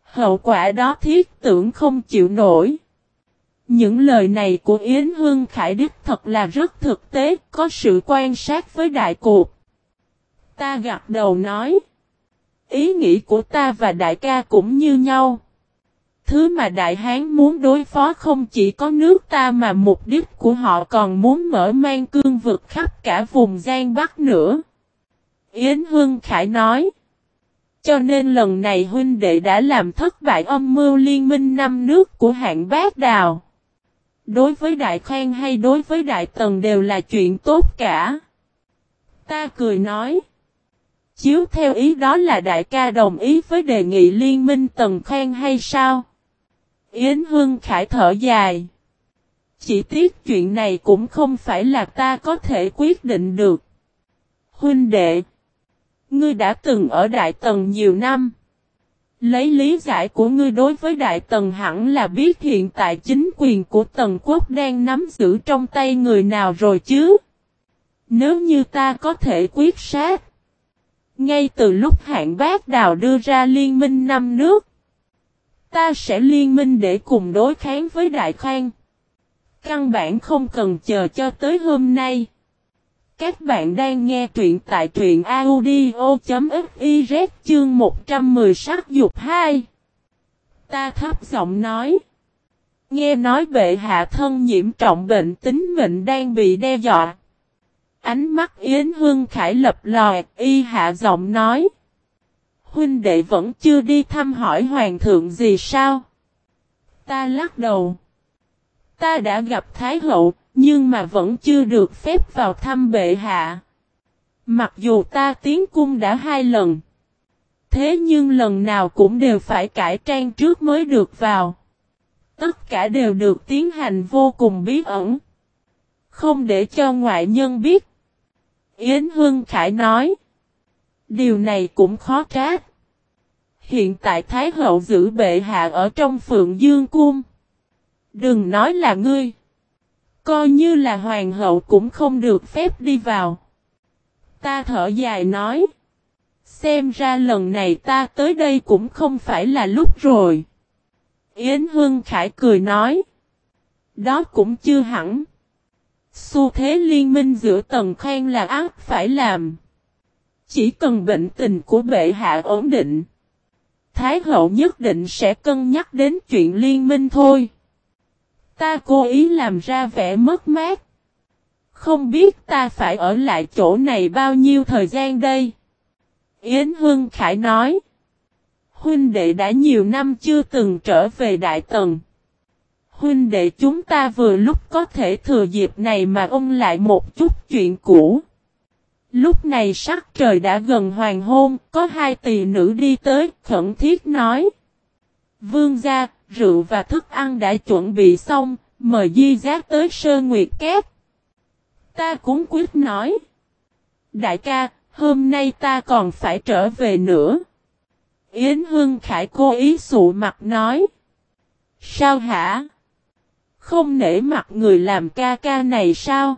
A: Hậu quả đó thiết tưởng không chịu nổi. Những lời này của Yến Hương Khải Đức thật là rất thực tế, có sự quan sát với đại cuộc. Ta gật đầu nói. Ý nghĩ của ta và đại ca cũng như nhau. Thứ mà đại hán muốn đối phó không chỉ có nước ta mà mục đích của họ còn muốn mở mang cương vực khắp cả vùng Giang Bắc nữa. Yến Hương Khải nói. Cho nên lần này huynh đệ đã làm thất bại âm mưu liên minh năm nước của hạng bác đào. Đối với Đại Khang hay đối với Đại Tần đều là chuyện tốt cả. Ta cười nói. Chiếu theo ý đó là đại ca đồng ý với đề nghị liên minh Tần Khang hay sao? Yến Hương Khải thở dài. Chỉ tiếc chuyện này cũng không phải là ta có thể quyết định được. Huynh đệ. Ngươi đã từng ở Đại Tần nhiều năm. Lấy lý giải của ngươi đối với Đại Tần hẳn là biết hiện tại chính quyền của Tần Quốc đang nắm giữ trong tay người nào rồi chứ. Nếu như ta có thể quyết sát. Ngay từ lúc hạng bác đào đưa ra liên minh năm nước. Ta sẽ liên minh để cùng đối kháng với Đại Khang. Căn bản không cần chờ cho tới hôm nay. Các bạn đang nghe truyện tại truyện audio.fiz chương 110 sắc dục 2. Ta thấp giọng nói. Nghe nói bệ hạ thân nhiễm trọng bệnh tính mệnh đang bị đe dọa. Ánh mắt Yến Hương Khải lập lòi, y hạ giọng nói. Huynh đệ vẫn chưa đi thăm hỏi hoàng thượng gì sao? Ta lắc đầu. Ta đã gặp Thái hậu, nhưng mà vẫn chưa được phép vào thăm bệ hạ. Mặc dù ta tiến cung đã hai lần. Thế nhưng lần nào cũng đều phải cải trang trước mới được vào. Tất cả đều được tiến hành vô cùng bí ẩn. Không để cho ngoại nhân biết. Yến Hương Khải nói. Điều này cũng khó trách. Hiện tại Thái Hậu giữ bệ hạ ở trong Phượng Dương Cung. Đừng nói là ngươi. Coi như là hoàng hậu cũng không được phép đi vào. Ta thở dài nói. Xem ra lần này ta tới đây cũng không phải là lúc rồi. Yến Hương Khải cười nói. Đó cũng chưa hẳn. Xu thế liên minh giữa tầng khen là ác phải làm. Chỉ cần bệnh tình của bệ hạ ổn định. Thái hậu nhất định sẽ cân nhắc đến chuyện liên minh thôi. Ta cố ý làm ra vẻ mất mát. Không biết ta phải ở lại chỗ này bao nhiêu thời gian đây. Yến Hương Khải nói. Huynh đệ đã nhiều năm chưa từng trở về Đại Tần. Huynh đệ chúng ta vừa lúc có thể thừa dịp này mà ông lại một chút chuyện cũ. Lúc này sắc trời đã gần hoàng hôn, có hai tỳ nữ đi tới, khẩn thiết nói. Vương gia, rượu và thức ăn đã chuẩn bị xong, mời di giác tới sơ nguyệt két. Ta cũng quyết nói. Đại ca, hôm nay ta còn phải trở về nữa. Yến Hương Khải cố ý sụ mặt nói. Sao hả? Không nể mặt người làm ca ca này sao?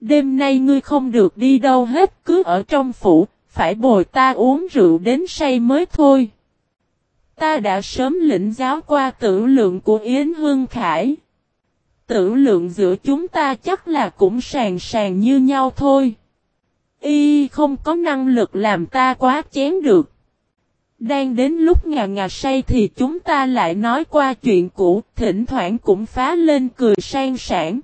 A: Đêm nay ngươi không được đi đâu hết cứ ở trong phủ, phải bồi ta uống rượu đến say mới thôi. Ta đã sớm lĩnh giáo qua tử lượng của Yến Hương Khải. Tử lượng giữa chúng ta chắc là cũng sàng sàng như nhau thôi. Y không có năng lực làm ta quá chén được. Đang đến lúc ngà ngà say thì chúng ta lại nói qua chuyện cũ, thỉnh thoảng cũng phá lên cười sang sảng.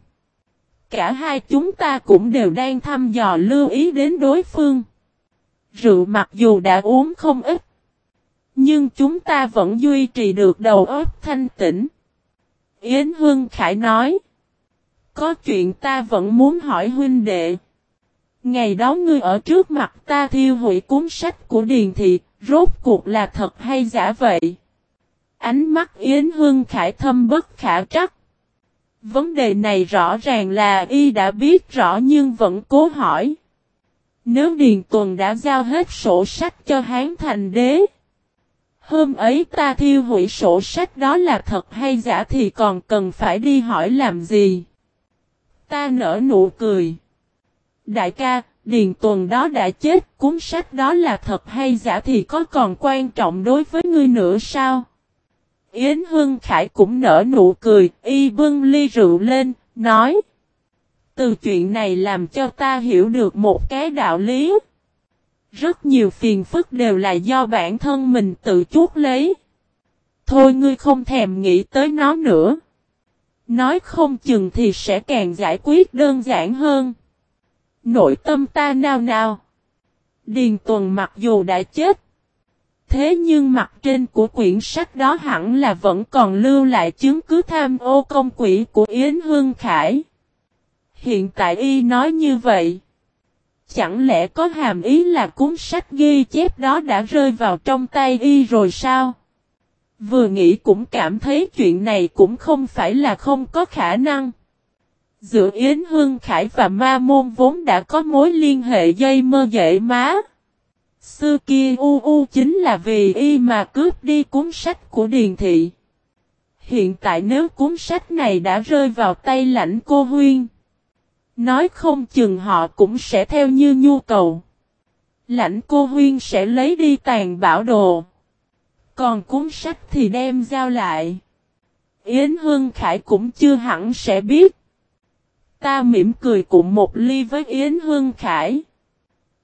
A: Cả hai chúng ta cũng đều đang thăm dò lưu ý đến đối phương. Rượu mặc dù đã uống không ít, nhưng chúng ta vẫn duy trì được đầu óc thanh tĩnh. Yến Hương Khải nói, có chuyện ta vẫn muốn hỏi huynh đệ. Ngày đó ngươi ở trước mặt ta thiêu hủy cuốn sách của Điền Thị, rốt cuộc là thật hay giả vậy? Ánh mắt Yến Hương Khải thâm bất khả trắc. Vấn đề này rõ ràng là y đã biết rõ nhưng vẫn cố hỏi. Nếu Điền Tuần đã giao hết sổ sách cho Hán Thành Đế. Hôm ấy ta thiêu hủy sổ sách đó là thật hay giả thì còn cần phải đi hỏi làm gì? Ta nở nụ cười. Đại ca, Điền Tuần đó đã chết, cuốn sách đó là thật hay giả thì có còn quan trọng đối với ngươi nữa sao? Yến Hương Khải cũng nở nụ cười, y bưng ly rượu lên, nói. Từ chuyện này làm cho ta hiểu được một cái đạo lý. Rất nhiều phiền phức đều là do bản thân mình tự chuốt lấy. Thôi ngươi không thèm nghĩ tới nó nữa. Nói không chừng thì sẽ càng giải quyết đơn giản hơn. Nội tâm ta nào nào. Điền tuần mặc dù đã chết. Thế nhưng mặt trên của quyển sách đó hẳn là vẫn còn lưu lại chứng cứ tham ô công quỷ của Yến Hương Khải. Hiện tại y nói như vậy. Chẳng lẽ có hàm ý là cuốn sách ghi chép đó đã rơi vào trong tay y rồi sao? Vừa nghĩ cũng cảm thấy chuyện này cũng không phải là không có khả năng. Giữa Yến Hương Khải và Ma Môn vốn đã có mối liên hệ dây mơ dễ má. Xưa kia U U chính là vì y mà cướp đi cuốn sách của Điền Thị. Hiện tại nếu cuốn sách này đã rơi vào tay lãnh cô Huyên. Nói không chừng họ cũng sẽ theo như nhu cầu. Lãnh cô Huyên sẽ lấy đi tàn bảo đồ. Còn cuốn sách thì đem giao lại. Yến Hương Khải cũng chưa hẳn sẽ biết. Ta mỉm cười cùng một ly với Yến Hương Khải.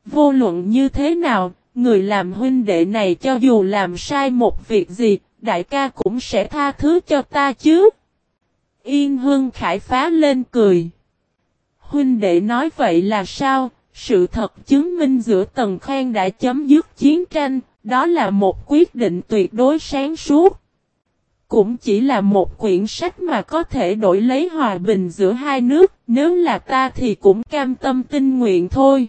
A: Vô luận như thế nào, người làm huynh đệ này cho dù làm sai một việc gì, đại ca cũng sẽ tha thứ cho ta chứ. Yên Hương Khải phá lên cười. Huynh đệ nói vậy là sao? Sự thật chứng minh giữa Tần Khang đã chấm dứt chiến tranh, đó là một quyết định tuyệt đối sáng suốt. Cũng chỉ là một quyển sách mà có thể đổi lấy hòa bình giữa hai nước, nếu là ta thì cũng cam tâm tinh nguyện thôi.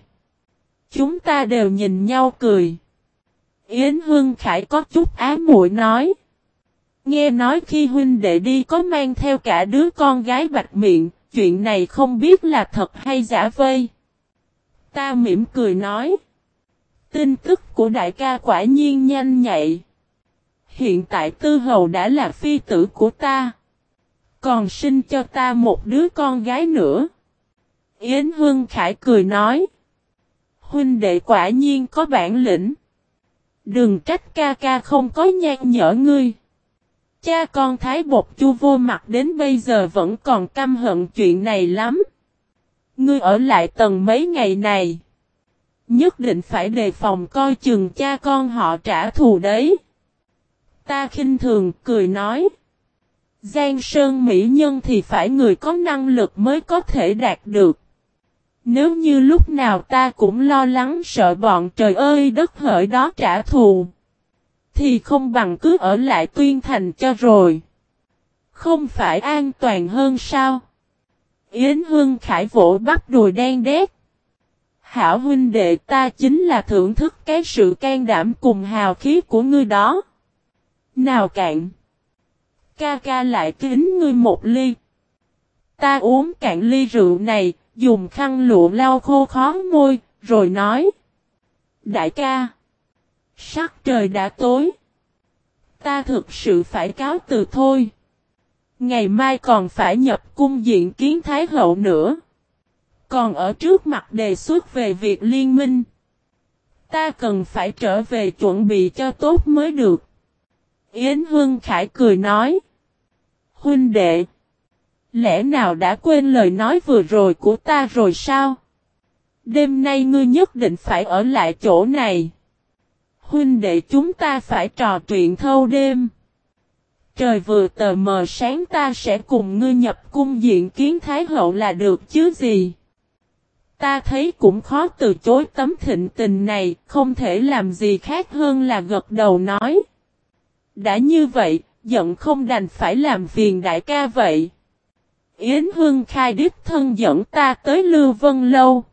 A: Chúng ta đều nhìn nhau cười. Yến Hương Khải có chút ám muội nói. Nghe nói khi huynh đệ đi có mang theo cả đứa con gái bạch miệng, chuyện này không biết là thật hay giả vây. Ta mỉm cười nói. Tin tức của đại ca quả nhiên nhanh nhạy. Hiện tại tư hầu đã là phi tử của ta. Còn sinh cho ta một đứa con gái nữa. Yến Hương Khải cười nói. Huynh đệ quả nhiên có bản lĩnh. Đừng trách ca ca không có nhan nhở ngươi. Cha con thái bột chu vô mặt đến bây giờ vẫn còn căm hận chuyện này lắm. Ngươi ở lại tầng mấy ngày này. Nhất định phải đề phòng coi chừng cha con họ trả thù đấy. Ta khinh thường cười nói. Giang Sơn Mỹ Nhân thì phải người có năng lực mới có thể đạt được. Nếu như lúc nào ta cũng lo lắng sợ bọn trời ơi đất hỡi đó trả thù. Thì không bằng cứ ở lại tuyên thành cho rồi. Không phải an toàn hơn sao? Yến Hương Khải vỗ bắp đùi đen đét. Hảo huynh đệ ta chính là thưởng thức cái sự can đảm cùng hào khí của ngươi đó. Nào cạn. Ca ca lại kính ngươi một ly. Ta uống cạn ly rượu này, dùng khăn lụa lau khô khó môi, rồi nói. Đại ca. Sắc trời đã tối. Ta thực sự phải cáo từ thôi. Ngày mai còn phải nhập cung diện kiến Thái Hậu nữa. Còn ở trước mặt đề xuất về việc liên minh. Ta cần phải trở về chuẩn bị cho tốt mới được. Yến Hương Khải cười nói. Huynh đệ. Lẽ nào đã quên lời nói vừa rồi của ta rồi sao? Đêm nay ngươi nhất định phải ở lại chỗ này. Huynh đệ chúng ta phải trò chuyện thâu đêm. Trời vừa tờ mờ sáng ta sẽ cùng ngươi nhập cung diện kiến Thái Hậu là được chứ gì. Ta thấy cũng khó từ chối tấm thịnh tình này, không thể làm gì khác hơn là gật đầu nói. Đã như vậy, giận không đành phải làm phiền đại ca vậy. Yến Hương khai đích thân dẫn ta tới Lưu Vân Lâu.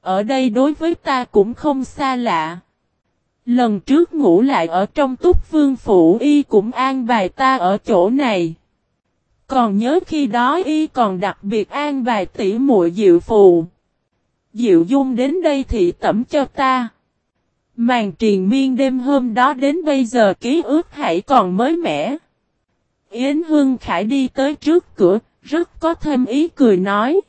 A: Ở đây đối với ta cũng không xa lạ. Lần trước ngủ lại ở trong túc vương phủ y cũng an bài ta ở chỗ này. Còn nhớ khi đó y còn đặc biệt an bài tỉ muội diệu phù. Diệu dung đến đây thì tẩm cho ta. Màn triền miên đêm hôm đó đến bây giờ ký ức hãy còn mới mẻ. Yến Hương Khải đi tới trước cửa, rất có thêm ý cười nói.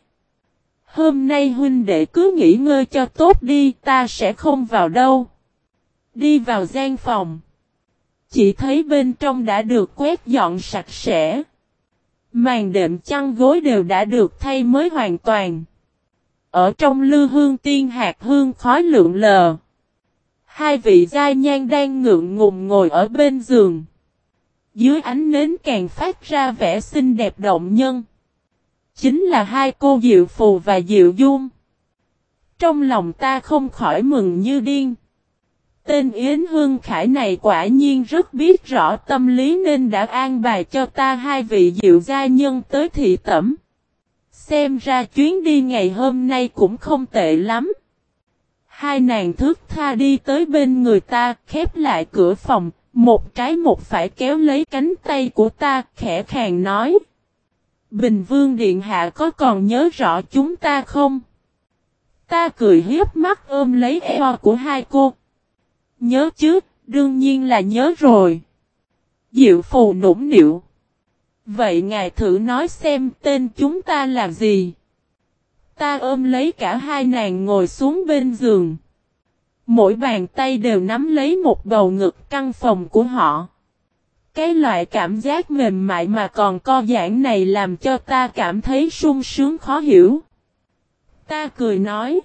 A: Hôm nay huynh đệ cứ nghỉ ngơi cho tốt đi, ta sẽ không vào đâu. Đi vào gian phòng. Chỉ thấy bên trong đã được quét dọn sạch sẽ. Màn đệm chăn gối đều đã được thay mới hoàn toàn. Ở trong lư hương tiên hạt hương khói lượng lờ. Hai vị giai nhan đang ngượng ngùng ngồi ở bên giường. Dưới ánh nến càng phát ra vẻ xinh đẹp động nhân. Chính là hai cô Diệu Phù và Diệu Dung. Trong lòng ta không khỏi mừng như điên. Tên Yến Hương Khải này quả nhiên rất biết rõ tâm lý nên đã an bài cho ta hai vị diệu gia nhân tới thị tẩm. Xem ra chuyến đi ngày hôm nay cũng không tệ lắm. Hai nàng thước tha đi tới bên người ta, khép lại cửa phòng, một trái một phải kéo lấy cánh tay của ta, khẽ khàng nói. Bình Vương Điện Hạ có còn nhớ rõ chúng ta không? Ta cười hiếp mắt ôm lấy eo của hai cô. Nhớ chứ, đương nhiên là nhớ rồi. Diệu phù nũng nịu. Vậy ngài thử nói xem tên chúng ta là gì? Ta ôm lấy cả hai nàng ngồi xuống bên giường. Mỗi bàn tay đều nắm lấy một bầu ngực căn phòng của họ. Cái loại cảm giác mềm mại mà còn co giãn này làm cho ta cảm thấy sung sướng khó hiểu. Ta cười nói.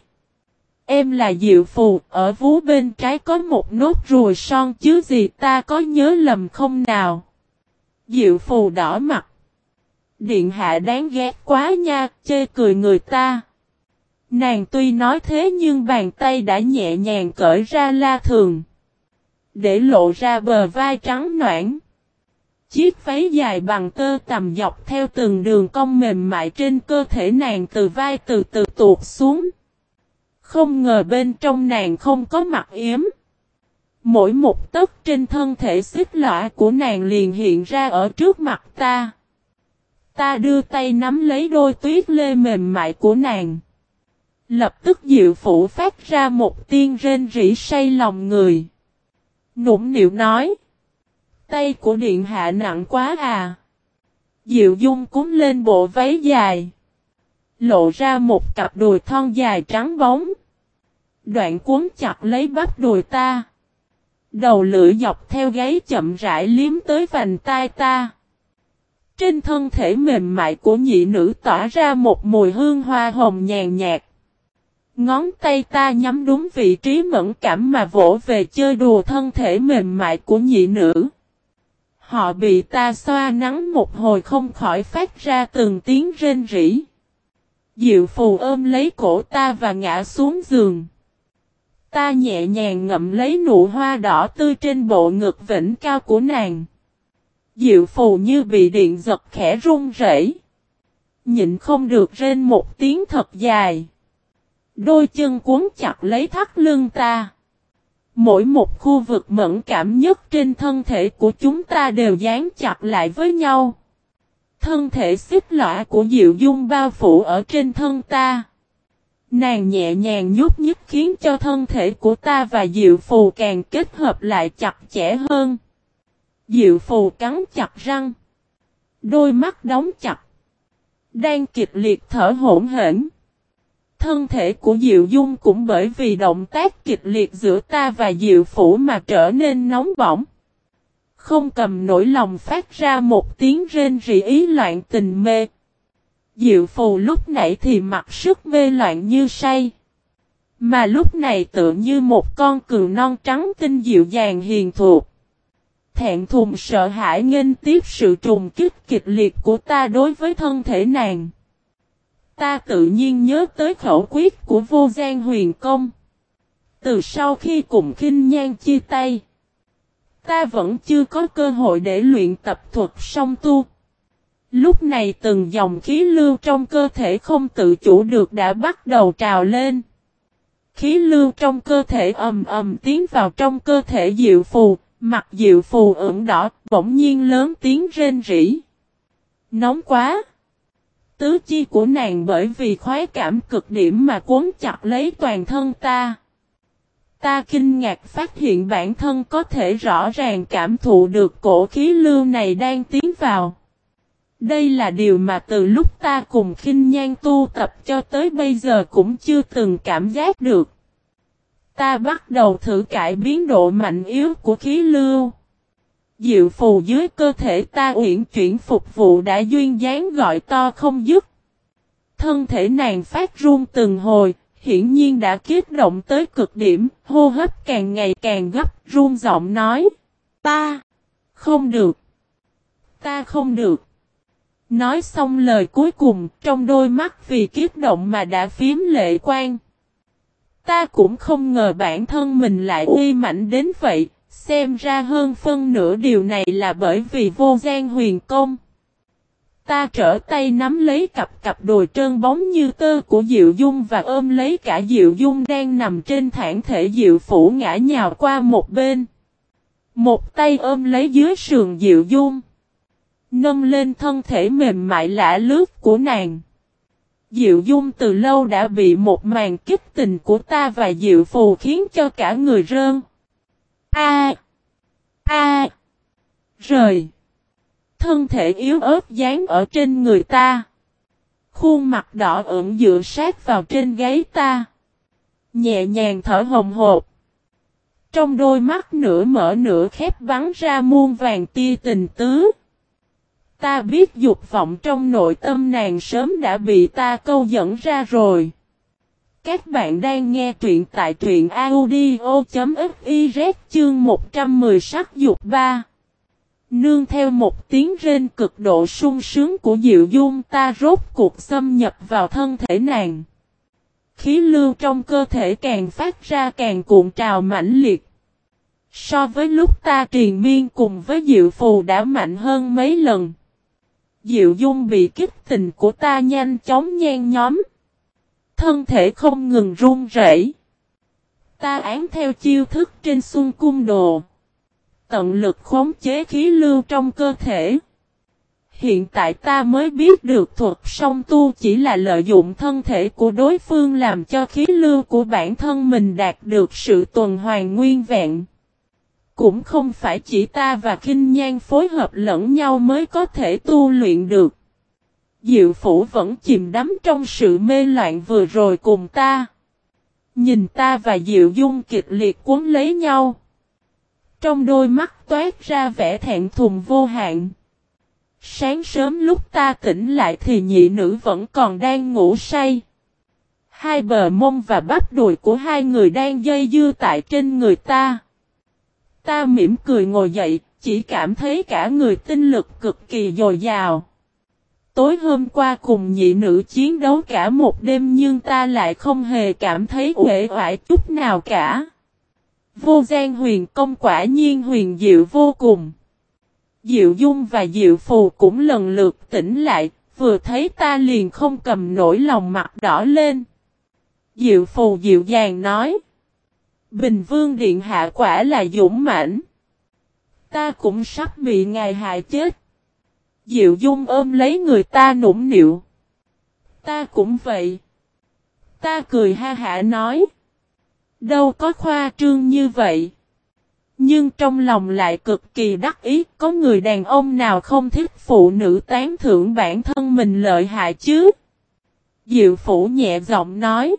A: Em là Diệu Phù, ở vú bên trái có một nốt ruồi son chứ gì ta có nhớ lầm không nào. Diệu Phù đỏ mặt. Điện hạ đáng ghét quá nha, chê cười người ta. Nàng tuy nói thế nhưng bàn tay đã nhẹ nhàng cởi ra la thường. Để lộ ra bờ vai trắng noãn. Chiếc váy dài bằng tơ tầm dọc theo từng đường cong mềm mại trên cơ thể nàng từ vai từ từ tuột xuống. Không ngờ bên trong nàng không có mặt yếm. Mỗi một tấc trên thân thể xích lõa của nàng liền hiện ra ở trước mặt ta. Ta đưa tay nắm lấy đôi tuyết lê mềm mại của nàng. Lập tức diệu phủ phát ra một tiên rên rỉ say lòng người. Nũng nịu nói. Tay của điện hạ nặng quá à. Diệu dung cúng lên bộ váy dài. Lộ ra một cặp đùi thon dài trắng bóng. Đoạn cuốn chặt lấy bắp đùi ta. Đầu lưỡi dọc theo gáy chậm rãi liếm tới vành tai ta. Trên thân thể mềm mại của nhị nữ tỏa ra một mùi hương hoa hồng nhàn nhạt. Ngón tay ta nhắm đúng vị trí mẫn cảm mà vỗ về chơi đùa thân thể mềm mại của nhị nữ. Họ bị ta xoa nắng một hồi không khỏi phát ra từng tiếng rên rỉ. Diệu phù ôm lấy cổ ta và ngã xuống giường. Ta nhẹ nhàng ngậm lấy nụ hoa đỏ tươi trên bộ ngực vĩnh cao của nàng. Diệu phù như bị điện giật khẽ run rẩy, Nhịn không được rên một tiếng thật dài. Đôi chân cuốn chặt lấy thắt lưng ta. Mỗi một khu vực mẫn cảm nhất trên thân thể của chúng ta đều dán chặt lại với nhau. Thân thể xích lõa của Diệu Dung bao phủ ở trên thân ta. Nàng nhẹ nhàng nhúc nhích khiến cho thân thể của ta và Diệu Phù càng kết hợp lại chặt chẽ hơn. Diệu Phù cắn chặt răng. Đôi mắt đóng chặt. Đang kịch liệt thở hỗn hển. Thân thể của Diệu Dung cũng bởi vì động tác kịch liệt giữa ta và Diệu Phủ mà trở nên nóng bỏng. Không cầm nổi lòng phát ra một tiếng rên rỉ ý loạn tình mê. Diệu Phù lúc nãy thì mặc sức mê loạn như say. Mà lúc này tựa như một con cừu non trắng tinh dịu dàng hiền thuộc. Thẹn thùng sợ hãi nghênh tiếp sự trùng kích kịch liệt của ta đối với thân thể nàng. Ta tự nhiên nhớ tới khẩu quyết của vô gian huyền công. Từ sau khi cùng khinh nhan chia tay. Ta vẫn chưa có cơ hội để luyện tập thuật song tu. Lúc này từng dòng khí lưu trong cơ thể không tự chủ được đã bắt đầu trào lên. Khí lưu trong cơ thể ầm ầm tiến vào trong cơ thể diệu phù, mặt diệu phù ửng đỏ, bỗng nhiên lớn tiếng rên rỉ. Nóng quá! Tứ chi của nàng bởi vì khoái cảm cực điểm mà cuốn chặt lấy toàn thân ta. Ta kinh ngạc phát hiện bản thân có thể rõ ràng cảm thụ được cổ khí lưu này đang tiến vào. Đây là điều mà từ lúc ta cùng khinh nhan tu tập cho tới bây giờ cũng chưa từng cảm giác được. Ta bắt đầu thử cải biến độ mạnh yếu của khí lưu. Diệu phù dưới cơ thể ta uyển chuyển phục vụ đã duyên dáng gọi to không dứt. Thân thể nàng phát run từng hồi, hiển nhiên đã kiết động tới cực điểm, hô hấp càng ngày càng gấp, run giọng nói. Ta, không được. Ta không được. Nói xong lời cuối cùng, trong đôi mắt vì kiếp động mà đã phím lệ quan. Ta cũng không ngờ bản thân mình lại uy mạnh đến vậy, xem ra hơn phân nửa điều này là bởi vì vô gian huyền công. Ta trở tay nắm lấy cặp cặp đồi trơn bóng như tơ của Diệu Dung và ôm lấy cả Diệu Dung đang nằm trên thản thể Diệu Phủ ngã nhào qua một bên. Một tay ôm lấy dưới sườn Diệu Dung. Nâng lên thân thể mềm mại lạ lướt của nàng. Diệu Dung từ lâu đã bị một màn kích tình của ta và Diệu Phù khiến cho cả người rơn. A. A. Rời. Thân thể yếu ớt dán ở trên người ta. Khuôn mặt đỏ ửng dựa sát vào trên gáy ta. Nhẹ nhàng thở hồng hộp. Trong đôi mắt nửa mở nửa khép bắn ra muôn vàng tia tình tứ. Ta biết dục vọng trong nội tâm nàng sớm đã bị ta câu dẫn ra rồi. Các bạn đang nghe truyện tại truyện audio.fiz chương 110 sắc dục 3. Nương theo một tiếng rên cực độ sung sướng của Diệu Dung ta rốt cuộc xâm nhập vào thân thể nàng. Khí lưu trong cơ thể càng phát ra càng cuộn trào mãnh liệt. So với lúc ta triền miên cùng với Diệu Phù đã mạnh hơn mấy lần. Diệu Dung bị kích tình của ta nhanh chóng nhen nhóm. Thân thể không ngừng run rẩy. Ta án theo chiêu thức trên xuân cung đồ. Tận lực khống chế khí lưu trong cơ thể. Hiện tại ta mới biết được thuật song tu chỉ là lợi dụng thân thể của đối phương làm cho khí lưu của bản thân mình đạt được sự tuần hoàn nguyên vẹn. Cũng không phải chỉ ta và kinh nhan phối hợp lẫn nhau mới có thể tu luyện được. Diệu phủ vẫn chìm đắm trong sự mê loạn vừa rồi cùng ta. Nhìn ta và Diệu Dung kịch liệt cuốn lấy nhau. Trong đôi mắt toát ra vẻ thẹn thùng vô hạn. Sáng sớm lúc ta tỉnh lại thì nhị nữ vẫn còn đang ngủ say. Hai bờ mông và bắp đùi của hai người đang dây dưa tại trên người ta. Ta mỉm cười ngồi dậy, chỉ cảm thấy cả người tinh lực cực kỳ dồi dào. Tối hôm qua cùng nhị nữ chiến đấu cả một đêm nhưng ta lại không hề cảm thấy uể oải chút nào cả. Vô gian huyền công quả nhiên huyền diệu vô cùng. Diệu Dung và Diệu Phù cũng lần lượt tỉnh lại, vừa thấy ta liền không cầm nổi lòng mặt đỏ lên. Diệu Phù dịu dàng nói. Bình Vương Điện Hạ quả là dũng mãnh. Ta cũng sắp bị ngài hại chết. Diệu Dung ôm lấy người ta nũng nịu. Ta cũng vậy. Ta cười ha hả nói. Đâu có khoa trương như vậy. Nhưng trong lòng lại cực kỳ đắc ý, có người đàn ông nào không thích phụ nữ tán thưởng bản thân mình lợi hại chứ? Diệu phủ nhẹ giọng nói.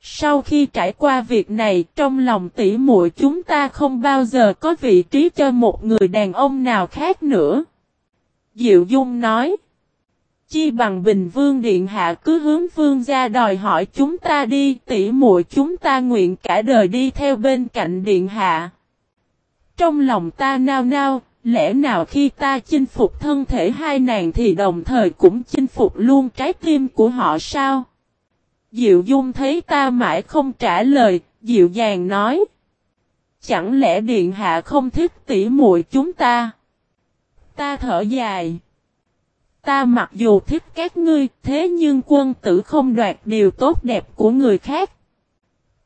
A: Sau khi trải qua việc này, trong lòng tỷ muội chúng ta không bao giờ có vị trí cho một người đàn ông nào khác nữa. Diệu Dung nói. Chi bằng Bình Vương Điện Hạ cứ hướng Vương ra đòi hỏi chúng ta đi, tỷ muội chúng ta nguyện cả đời đi theo bên cạnh Điện Hạ. Trong lòng ta nao nao, lẽ nào khi ta chinh phục thân thể hai nàng thì đồng thời cũng chinh phục luôn trái tim của họ sao? Diệu Dung thấy ta mãi không trả lời, dịu dàng nói. Chẳng lẽ Điện Hạ không thích tỉ muội chúng ta? Ta thở dài. Ta mặc dù thích các ngươi, thế nhưng quân tử không đoạt điều tốt đẹp của người khác.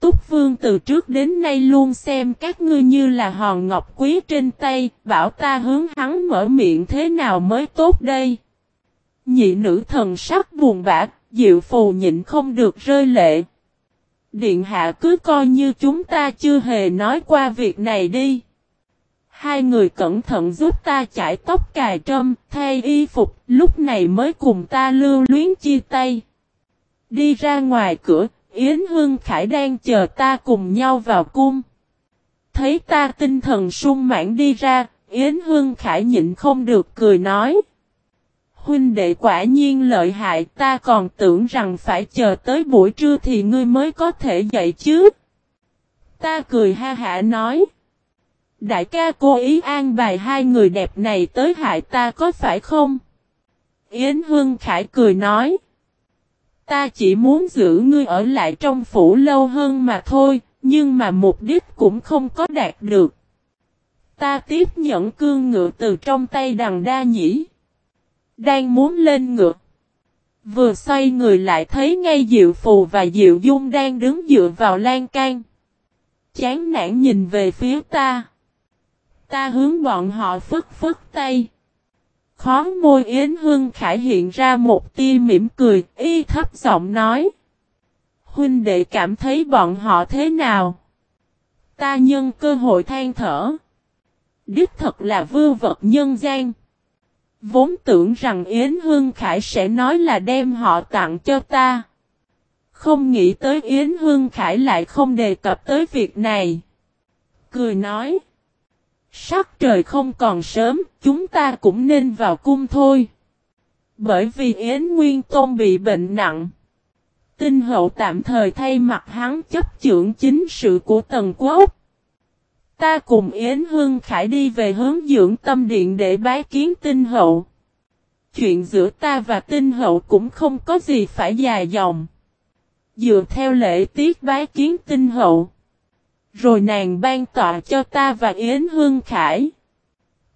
A: Túc Vương từ trước đến nay luôn xem các ngươi như là hòn ngọc quý trên tay, bảo ta hướng hắn mở miệng thế nào mới tốt đây. Nhị nữ thần sắc buồn bã, Diệu phù nhịn không được rơi lệ. Điện hạ cứ coi như chúng ta chưa hề nói qua việc này đi. Hai người cẩn thận giúp ta chải tóc cài trâm, thay y phục, lúc này mới cùng ta lưu luyến chia tay. Đi ra ngoài cửa, Yến Hương Khải đang chờ ta cùng nhau vào cung. Thấy ta tinh thần sung mãn đi ra, Yến Hương Khải nhịn không được cười nói. Huynh đệ quả nhiên lợi hại ta còn tưởng rằng phải chờ tới buổi trưa thì ngươi mới có thể dậy chứ. Ta cười ha hả nói. Đại ca cố ý an bài hai người đẹp này tới hại ta có phải không? Yến Hương Khải cười nói. Ta chỉ muốn giữ ngươi ở lại trong phủ lâu hơn mà thôi, nhưng mà mục đích cũng không có đạt được. Ta tiếp nhận cương ngựa từ trong tay đằng đa nhĩ. Đang muốn lên ngựa. Vừa xoay người lại thấy ngay Diệu Phù và Diệu Dung đang đứng dựa vào lan can. Chán nản nhìn về phía ta. Ta hướng bọn họ phức phức tay. Khó môi Yến Hương Khải hiện ra một tia mỉm cười, y thấp giọng nói. Huynh đệ cảm thấy bọn họ thế nào? Ta nhân cơ hội than thở. Đích thật là vư vật nhân gian. Vốn tưởng rằng Yến Hương Khải sẽ nói là đem họ tặng cho ta. Không nghĩ tới Yến Hương Khải lại không đề cập tới việc này. cười nói. Sắc trời không còn sớm, chúng ta cũng nên vào cung thôi. Bởi vì Yến Nguyên Tôn bị bệnh nặng. Tinh hậu tạm thời thay mặt hắn chấp trưởng chính sự của Tần Quốc. Ta cùng Yến Hương Khải đi về hướng dưỡng tâm điện để bái kiến tinh hậu. Chuyện giữa ta và tinh hậu cũng không có gì phải dài dòng. Dựa theo lễ tiết bái kiến tinh hậu. Rồi nàng ban tọa cho ta và Yến Hương Khải.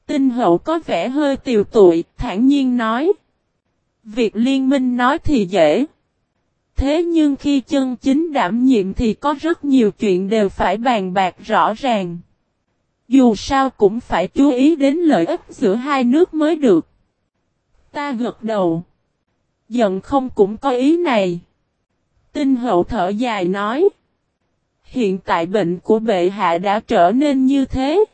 A: Tinh hậu có vẻ hơi tiều tụi, thản nhiên nói. Việc liên minh nói thì dễ. Thế nhưng khi chân chính đảm nhiệm thì có rất nhiều chuyện đều phải bàn bạc rõ ràng. Dù sao cũng phải chú ý đến lợi ích giữa hai nước mới được. Ta gật đầu. Giận không cũng có ý này. Tinh hậu thở dài nói. Hiện tại bệnh của bệ hạ đã trở nên như thế.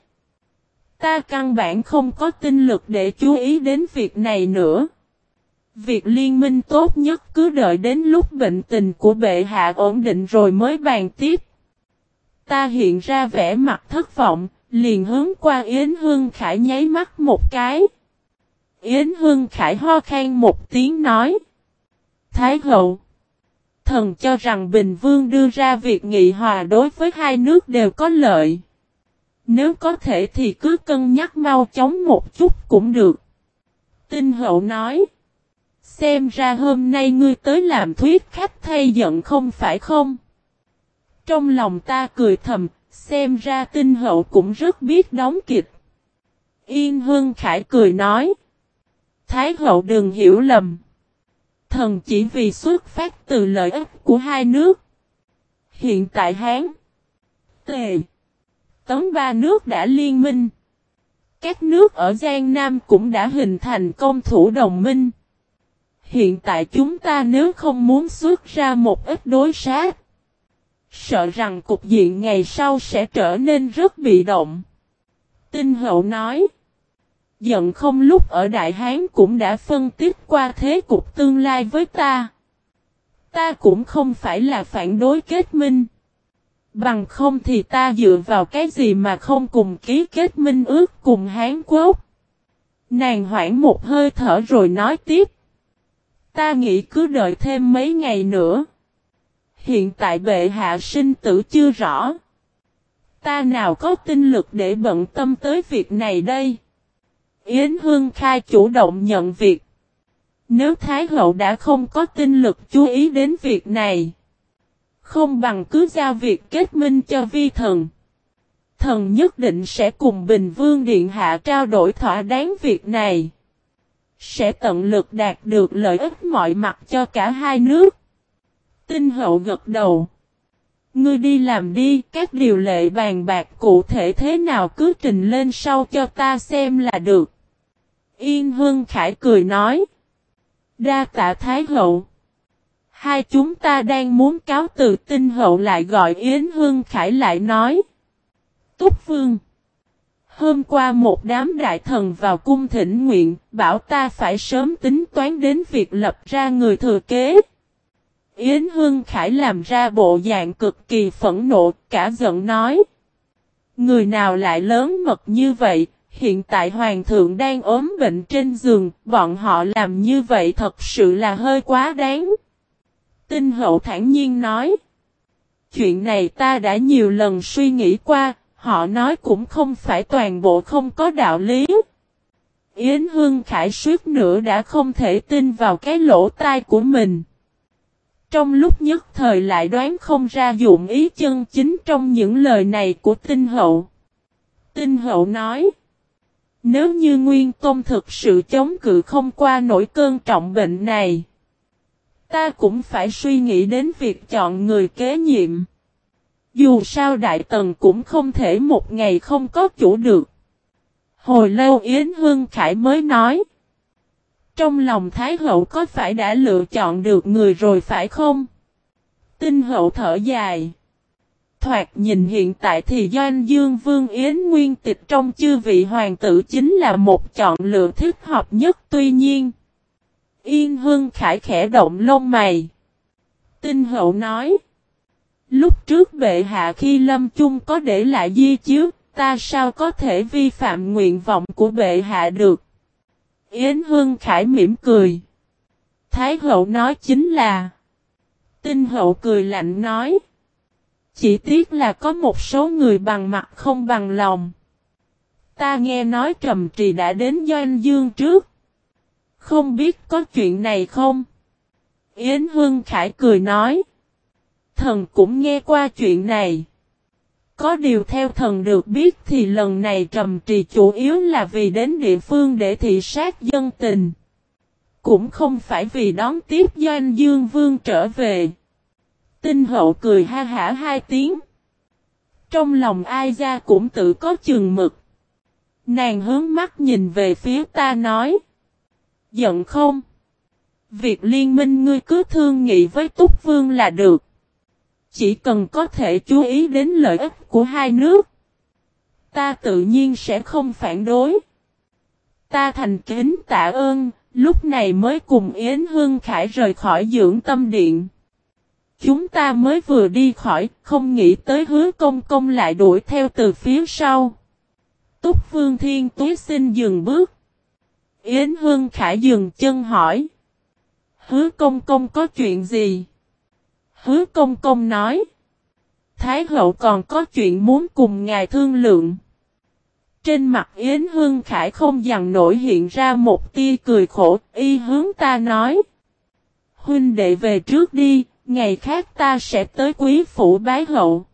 A: Ta căn bản không có tinh lực để chú ý đến việc này nữa. Việc liên minh tốt nhất cứ đợi đến lúc bệnh tình của bệ hạ ổn định rồi mới bàn tiếp. Ta hiện ra vẻ mặt thất vọng, liền hướng qua Yến Hương Khải nháy mắt một cái. Yến Hương Khải ho khan một tiếng nói. Thái hậu. Thần cho rằng Bình Vương đưa ra việc nghị hòa đối với hai nước đều có lợi. Nếu có thể thì cứ cân nhắc mau chóng một chút cũng được. Tinh hậu nói. Xem ra hôm nay ngươi tới làm thuyết khách thay giận không phải không? Trong lòng ta cười thầm, xem ra tinh hậu cũng rất biết đóng kịch. Yên Hương Khải cười nói. Thái hậu đừng hiểu lầm. Thần chỉ vì xuất phát từ lợi ích của hai nước. Hiện tại Hán, Tề, tống ba nước đã liên minh. Các nước ở Giang Nam cũng đã hình thành công thủ đồng minh. Hiện tại chúng ta nếu không muốn xuất ra một ít đối sát, sợ rằng cục diện ngày sau sẽ trở nên rất bị động. Tinh hậu nói, giận không lúc ở Đại Hán cũng đã phân tích qua thế cục tương lai với ta. Ta cũng không phải là phản đối kết minh. Bằng không thì ta dựa vào cái gì mà không cùng ký kết minh ước cùng Hán Quốc. Nàng hoảng một hơi thở rồi nói tiếp. Ta nghĩ cứ đợi thêm mấy ngày nữa. Hiện tại bệ hạ sinh tử chưa rõ. Ta nào có tinh lực để bận tâm tới việc này đây. Yến Hương Khai chủ động nhận việc. Nếu Thái Hậu đã không có tinh lực chú ý đến việc này. Không bằng cứ giao việc kết minh cho vi thần. Thần nhất định sẽ cùng Bình Vương Điện Hạ trao đổi thỏa đáng việc này. Sẽ tận lực đạt được lợi ích mọi mặt cho cả hai nước. Tinh hậu gật đầu. Ngươi đi làm đi, các điều lệ bàn bạc cụ thể thế nào cứ trình lên sau cho ta xem là được. Yên Hương Khải cười nói. Đa tạ Thái Hậu. Hai chúng ta đang muốn cáo từ tinh hậu lại gọi Yến Hương Khải lại nói. Túc Vương. Hôm qua một đám đại thần vào cung thỉnh nguyện, bảo ta phải sớm tính toán đến việc lập ra người thừa kế. Yến Hương Khải làm ra bộ dạng cực kỳ phẫn nộ, cả giận nói. Người nào lại lớn mật như vậy, hiện tại hoàng thượng đang ốm bệnh trên giường, bọn họ làm như vậy thật sự là hơi quá đáng. Tinh hậu thản nhiên nói. Chuyện này ta đã nhiều lần suy nghĩ qua, Họ nói cũng không phải toàn bộ không có đạo lý. Yến Hương Khải suýt nữa đã không thể tin vào cái lỗ tai của mình. Trong lúc nhất thời lại đoán không ra dụng ý chân chính trong những lời này của tinh hậu. Tinh hậu nói. Nếu như Nguyên Tôn thực sự chống cự không qua nổi cơn trọng bệnh này. Ta cũng phải suy nghĩ đến việc chọn người kế nhiệm. Dù sao Đại Tần cũng không thể một ngày không có chủ được. Hồi lâu Yến Hương Khải mới nói. Trong lòng Thái Hậu có phải đã lựa chọn được người rồi phải không? Tinh Hậu thở dài. Thoạt nhìn hiện tại thì Doanh Dương Vương Yến Nguyên Tịch trong chư vị hoàng tử chính là một chọn lựa thích hợp nhất tuy nhiên. Yên Hương Khải khẽ động lông mày. Tinh Hậu nói. Lúc trước bệ hạ khi lâm chung có để lại di chiếu, ta sao có thể vi phạm nguyện vọng của bệ hạ được? Yến Hương Khải mỉm cười. Thái hậu nói chính là. Tinh hậu cười lạnh nói. Chỉ tiếc là có một số người bằng mặt không bằng lòng. Ta nghe nói trầm trì đã đến Doanh Dương trước. Không biết có chuyện này không? Yến Hương Khải cười nói. Thần cũng nghe qua chuyện này. Có điều theo thần được biết thì lần này trầm trì chủ yếu là vì đến địa phương để thị sát dân tình. Cũng không phải vì đón tiếp Doanh Dương Vương trở về. Tinh hậu cười ha hả hai tiếng. Trong lòng ai ra cũng tự có chừng mực. Nàng hướng mắt nhìn về phía ta nói. Giận không? Việc liên minh ngươi cứ thương nghị với Túc Vương là được. Chỉ cần có thể chú ý đến lợi ích của hai nước. Ta tự nhiên sẽ không phản đối. Ta thành kính tạ ơn, lúc này mới cùng Yến Hương Khải rời khỏi dưỡng tâm điện. Chúng ta mới vừa đi khỏi, không nghĩ tới hứa công công lại đuổi theo từ phía sau. Túc Vương Thiên Túy xin dừng bước. Yến Hương Khải dừng chân hỏi. Hứa công công có chuyện gì? Hứa công công nói. Thái hậu còn có chuyện muốn cùng ngài thương lượng. Trên mặt Yến Hương Khải không dằn nổi hiện ra một tia cười khổ, y hướng ta nói. Huynh đệ về trước đi, ngày khác ta sẽ tới quý phủ bái hậu.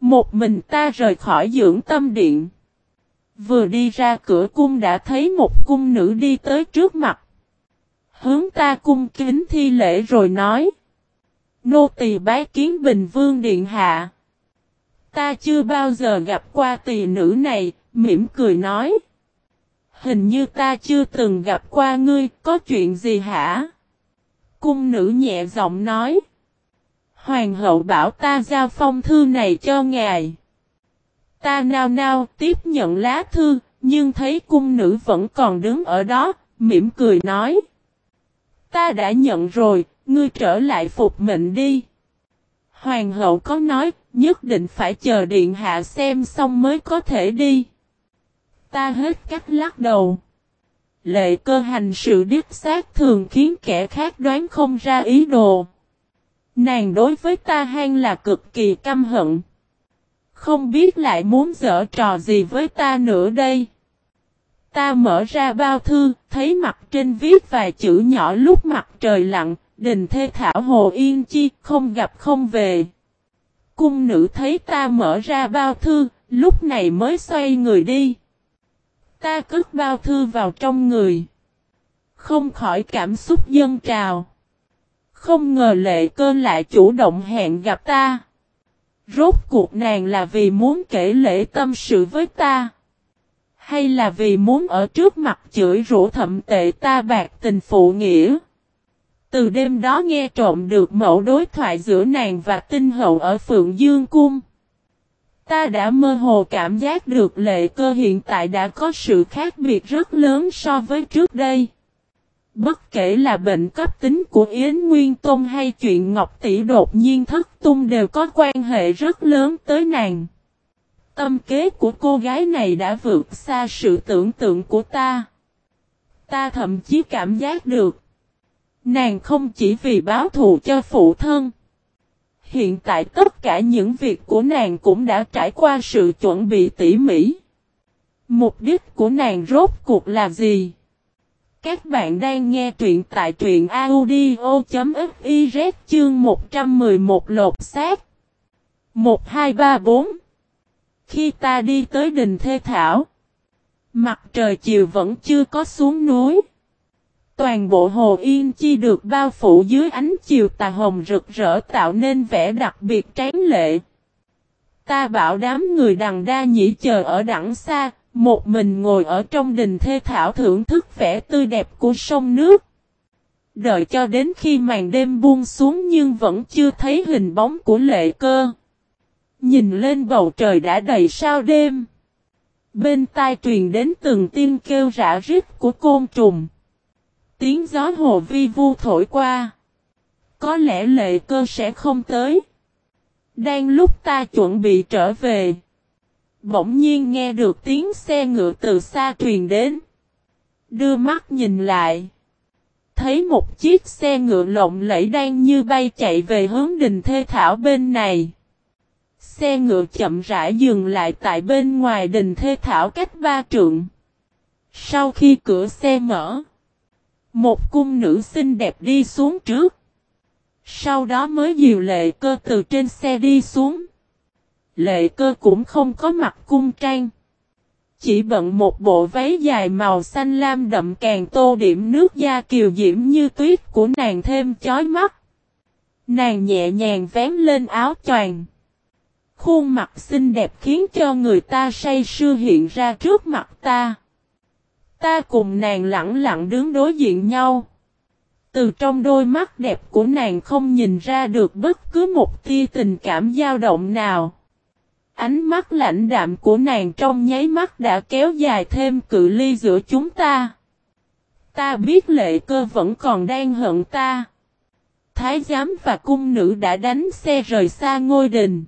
A: Một mình ta rời khỏi dưỡng tâm điện. Vừa đi ra cửa cung đã thấy một cung nữ đi tới trước mặt. Hướng ta cung kính thi lễ rồi nói. Nô tỳ bái kiến Bình Vương Điện Hạ. Ta chưa bao giờ gặp qua tỳ nữ này, mỉm cười nói. Hình như ta chưa từng gặp qua ngươi, có chuyện gì hả? Cung nữ nhẹ giọng nói. Hoàng hậu bảo ta giao phong thư này cho ngài. Ta nao nao tiếp nhận lá thư, nhưng thấy cung nữ vẫn còn đứng ở đó, mỉm cười nói. Ta đã nhận rồi, ngươi trở lại phục mệnh đi. Hoàng hậu có nói, nhất định phải chờ điện hạ xem xong mới có thể đi. Ta hết cách lắc đầu. Lệ cơ hành sự điếp xác thường khiến kẻ khác đoán không ra ý đồ. Nàng đối với ta hang là cực kỳ căm hận. Không biết lại muốn dở trò gì với ta nữa đây. Ta mở ra bao thư, thấy mặt trên viết vài chữ nhỏ lúc mặt trời lặn, đình thê thảo hồ yên chi, không gặp không về. Cung nữ thấy ta mở ra bao thư, lúc này mới xoay người đi. Ta cất bao thư vào trong người. Không khỏi cảm xúc dân trào. Không ngờ lệ cơ lại chủ động hẹn gặp ta. Rốt cuộc nàng là vì muốn kể lễ tâm sự với ta. Hay là vì muốn ở trước mặt chửi rủa thậm tệ ta bạc tình phụ nghĩa. Từ đêm đó nghe trộm được mẫu đối thoại giữa nàng và tinh hậu ở Phượng Dương Cung. Ta đã mơ hồ cảm giác được lệ cơ hiện tại đã có sự khác biệt rất lớn so với trước đây. Bất kể là bệnh cấp tính của Yến Nguyên Tôn hay chuyện Ngọc Tỷ đột nhiên thất tung đều có quan hệ rất lớn tới nàng. Tâm kế của cô gái này đã vượt xa sự tưởng tượng của ta. Ta thậm chí cảm giác được. Nàng không chỉ vì báo thù cho phụ thân. Hiện tại tất cả những việc của nàng cũng đã trải qua sự chuẩn bị tỉ mỉ. Mục đích của nàng rốt cuộc là gì? Các bạn đang nghe truyện tại truyện audio.fiz chương 111 lột xác. 1234 Khi ta đi tới đình Thê Thảo, mặt trời chiều vẫn chưa có xuống núi. Toàn bộ hồ Yên Chi được bao phủ dưới ánh chiều tà hồng rực rỡ tạo nên vẻ đặc biệt tráng lệ. Ta bảo đám người đằng đa nhĩ chờ ở đẳng xa, một mình ngồi ở trong đình thê thảo thưởng thức vẻ tươi đẹp của sông nước. Đợi cho đến khi màn đêm buông xuống nhưng vẫn chưa thấy hình bóng của lệ cơ. Nhìn lên bầu trời đã đầy sao đêm. Bên tai truyền đến từng tiếng kêu rã rít của côn trùng. Tiếng gió hồ vi vu thổi qua. Có lẽ lệ cơ sẽ không tới. Đang lúc ta chuẩn bị trở về. Bỗng nhiên nghe được tiếng xe ngựa từ xa truyền đến. Đưa mắt nhìn lại. Thấy một chiếc xe ngựa lộng lẫy đang như bay chạy về hướng đình thê thảo bên này. Xe ngựa chậm rãi dừng lại tại bên ngoài đình thê thảo cách ba trượng. Sau khi cửa xe mở, một cung nữ xinh đẹp đi xuống trước. Sau đó mới dìu lệ cơ từ trên xe đi xuống. Lệ cơ cũng không có mặt cung trang. Chỉ bận một bộ váy dài màu xanh lam đậm càng tô điểm nước da kiều diễm như tuyết của nàng thêm chói mắt. Nàng nhẹ nhàng vén lên áo choàng. Khuôn mặt xinh đẹp khiến cho người ta say sưa hiện ra trước mặt ta. Ta cùng nàng lặng lặng đứng đối diện nhau. Từ trong đôi mắt đẹp của nàng không nhìn ra được bất cứ một tia tình cảm dao động nào. Ánh mắt lạnh đạm của nàng trong nháy mắt đã kéo dài thêm cự ly giữa chúng ta. Ta biết lệ cơ vẫn còn đang hận ta. Thái giám và cung nữ đã đánh xe rời xa ngôi đình.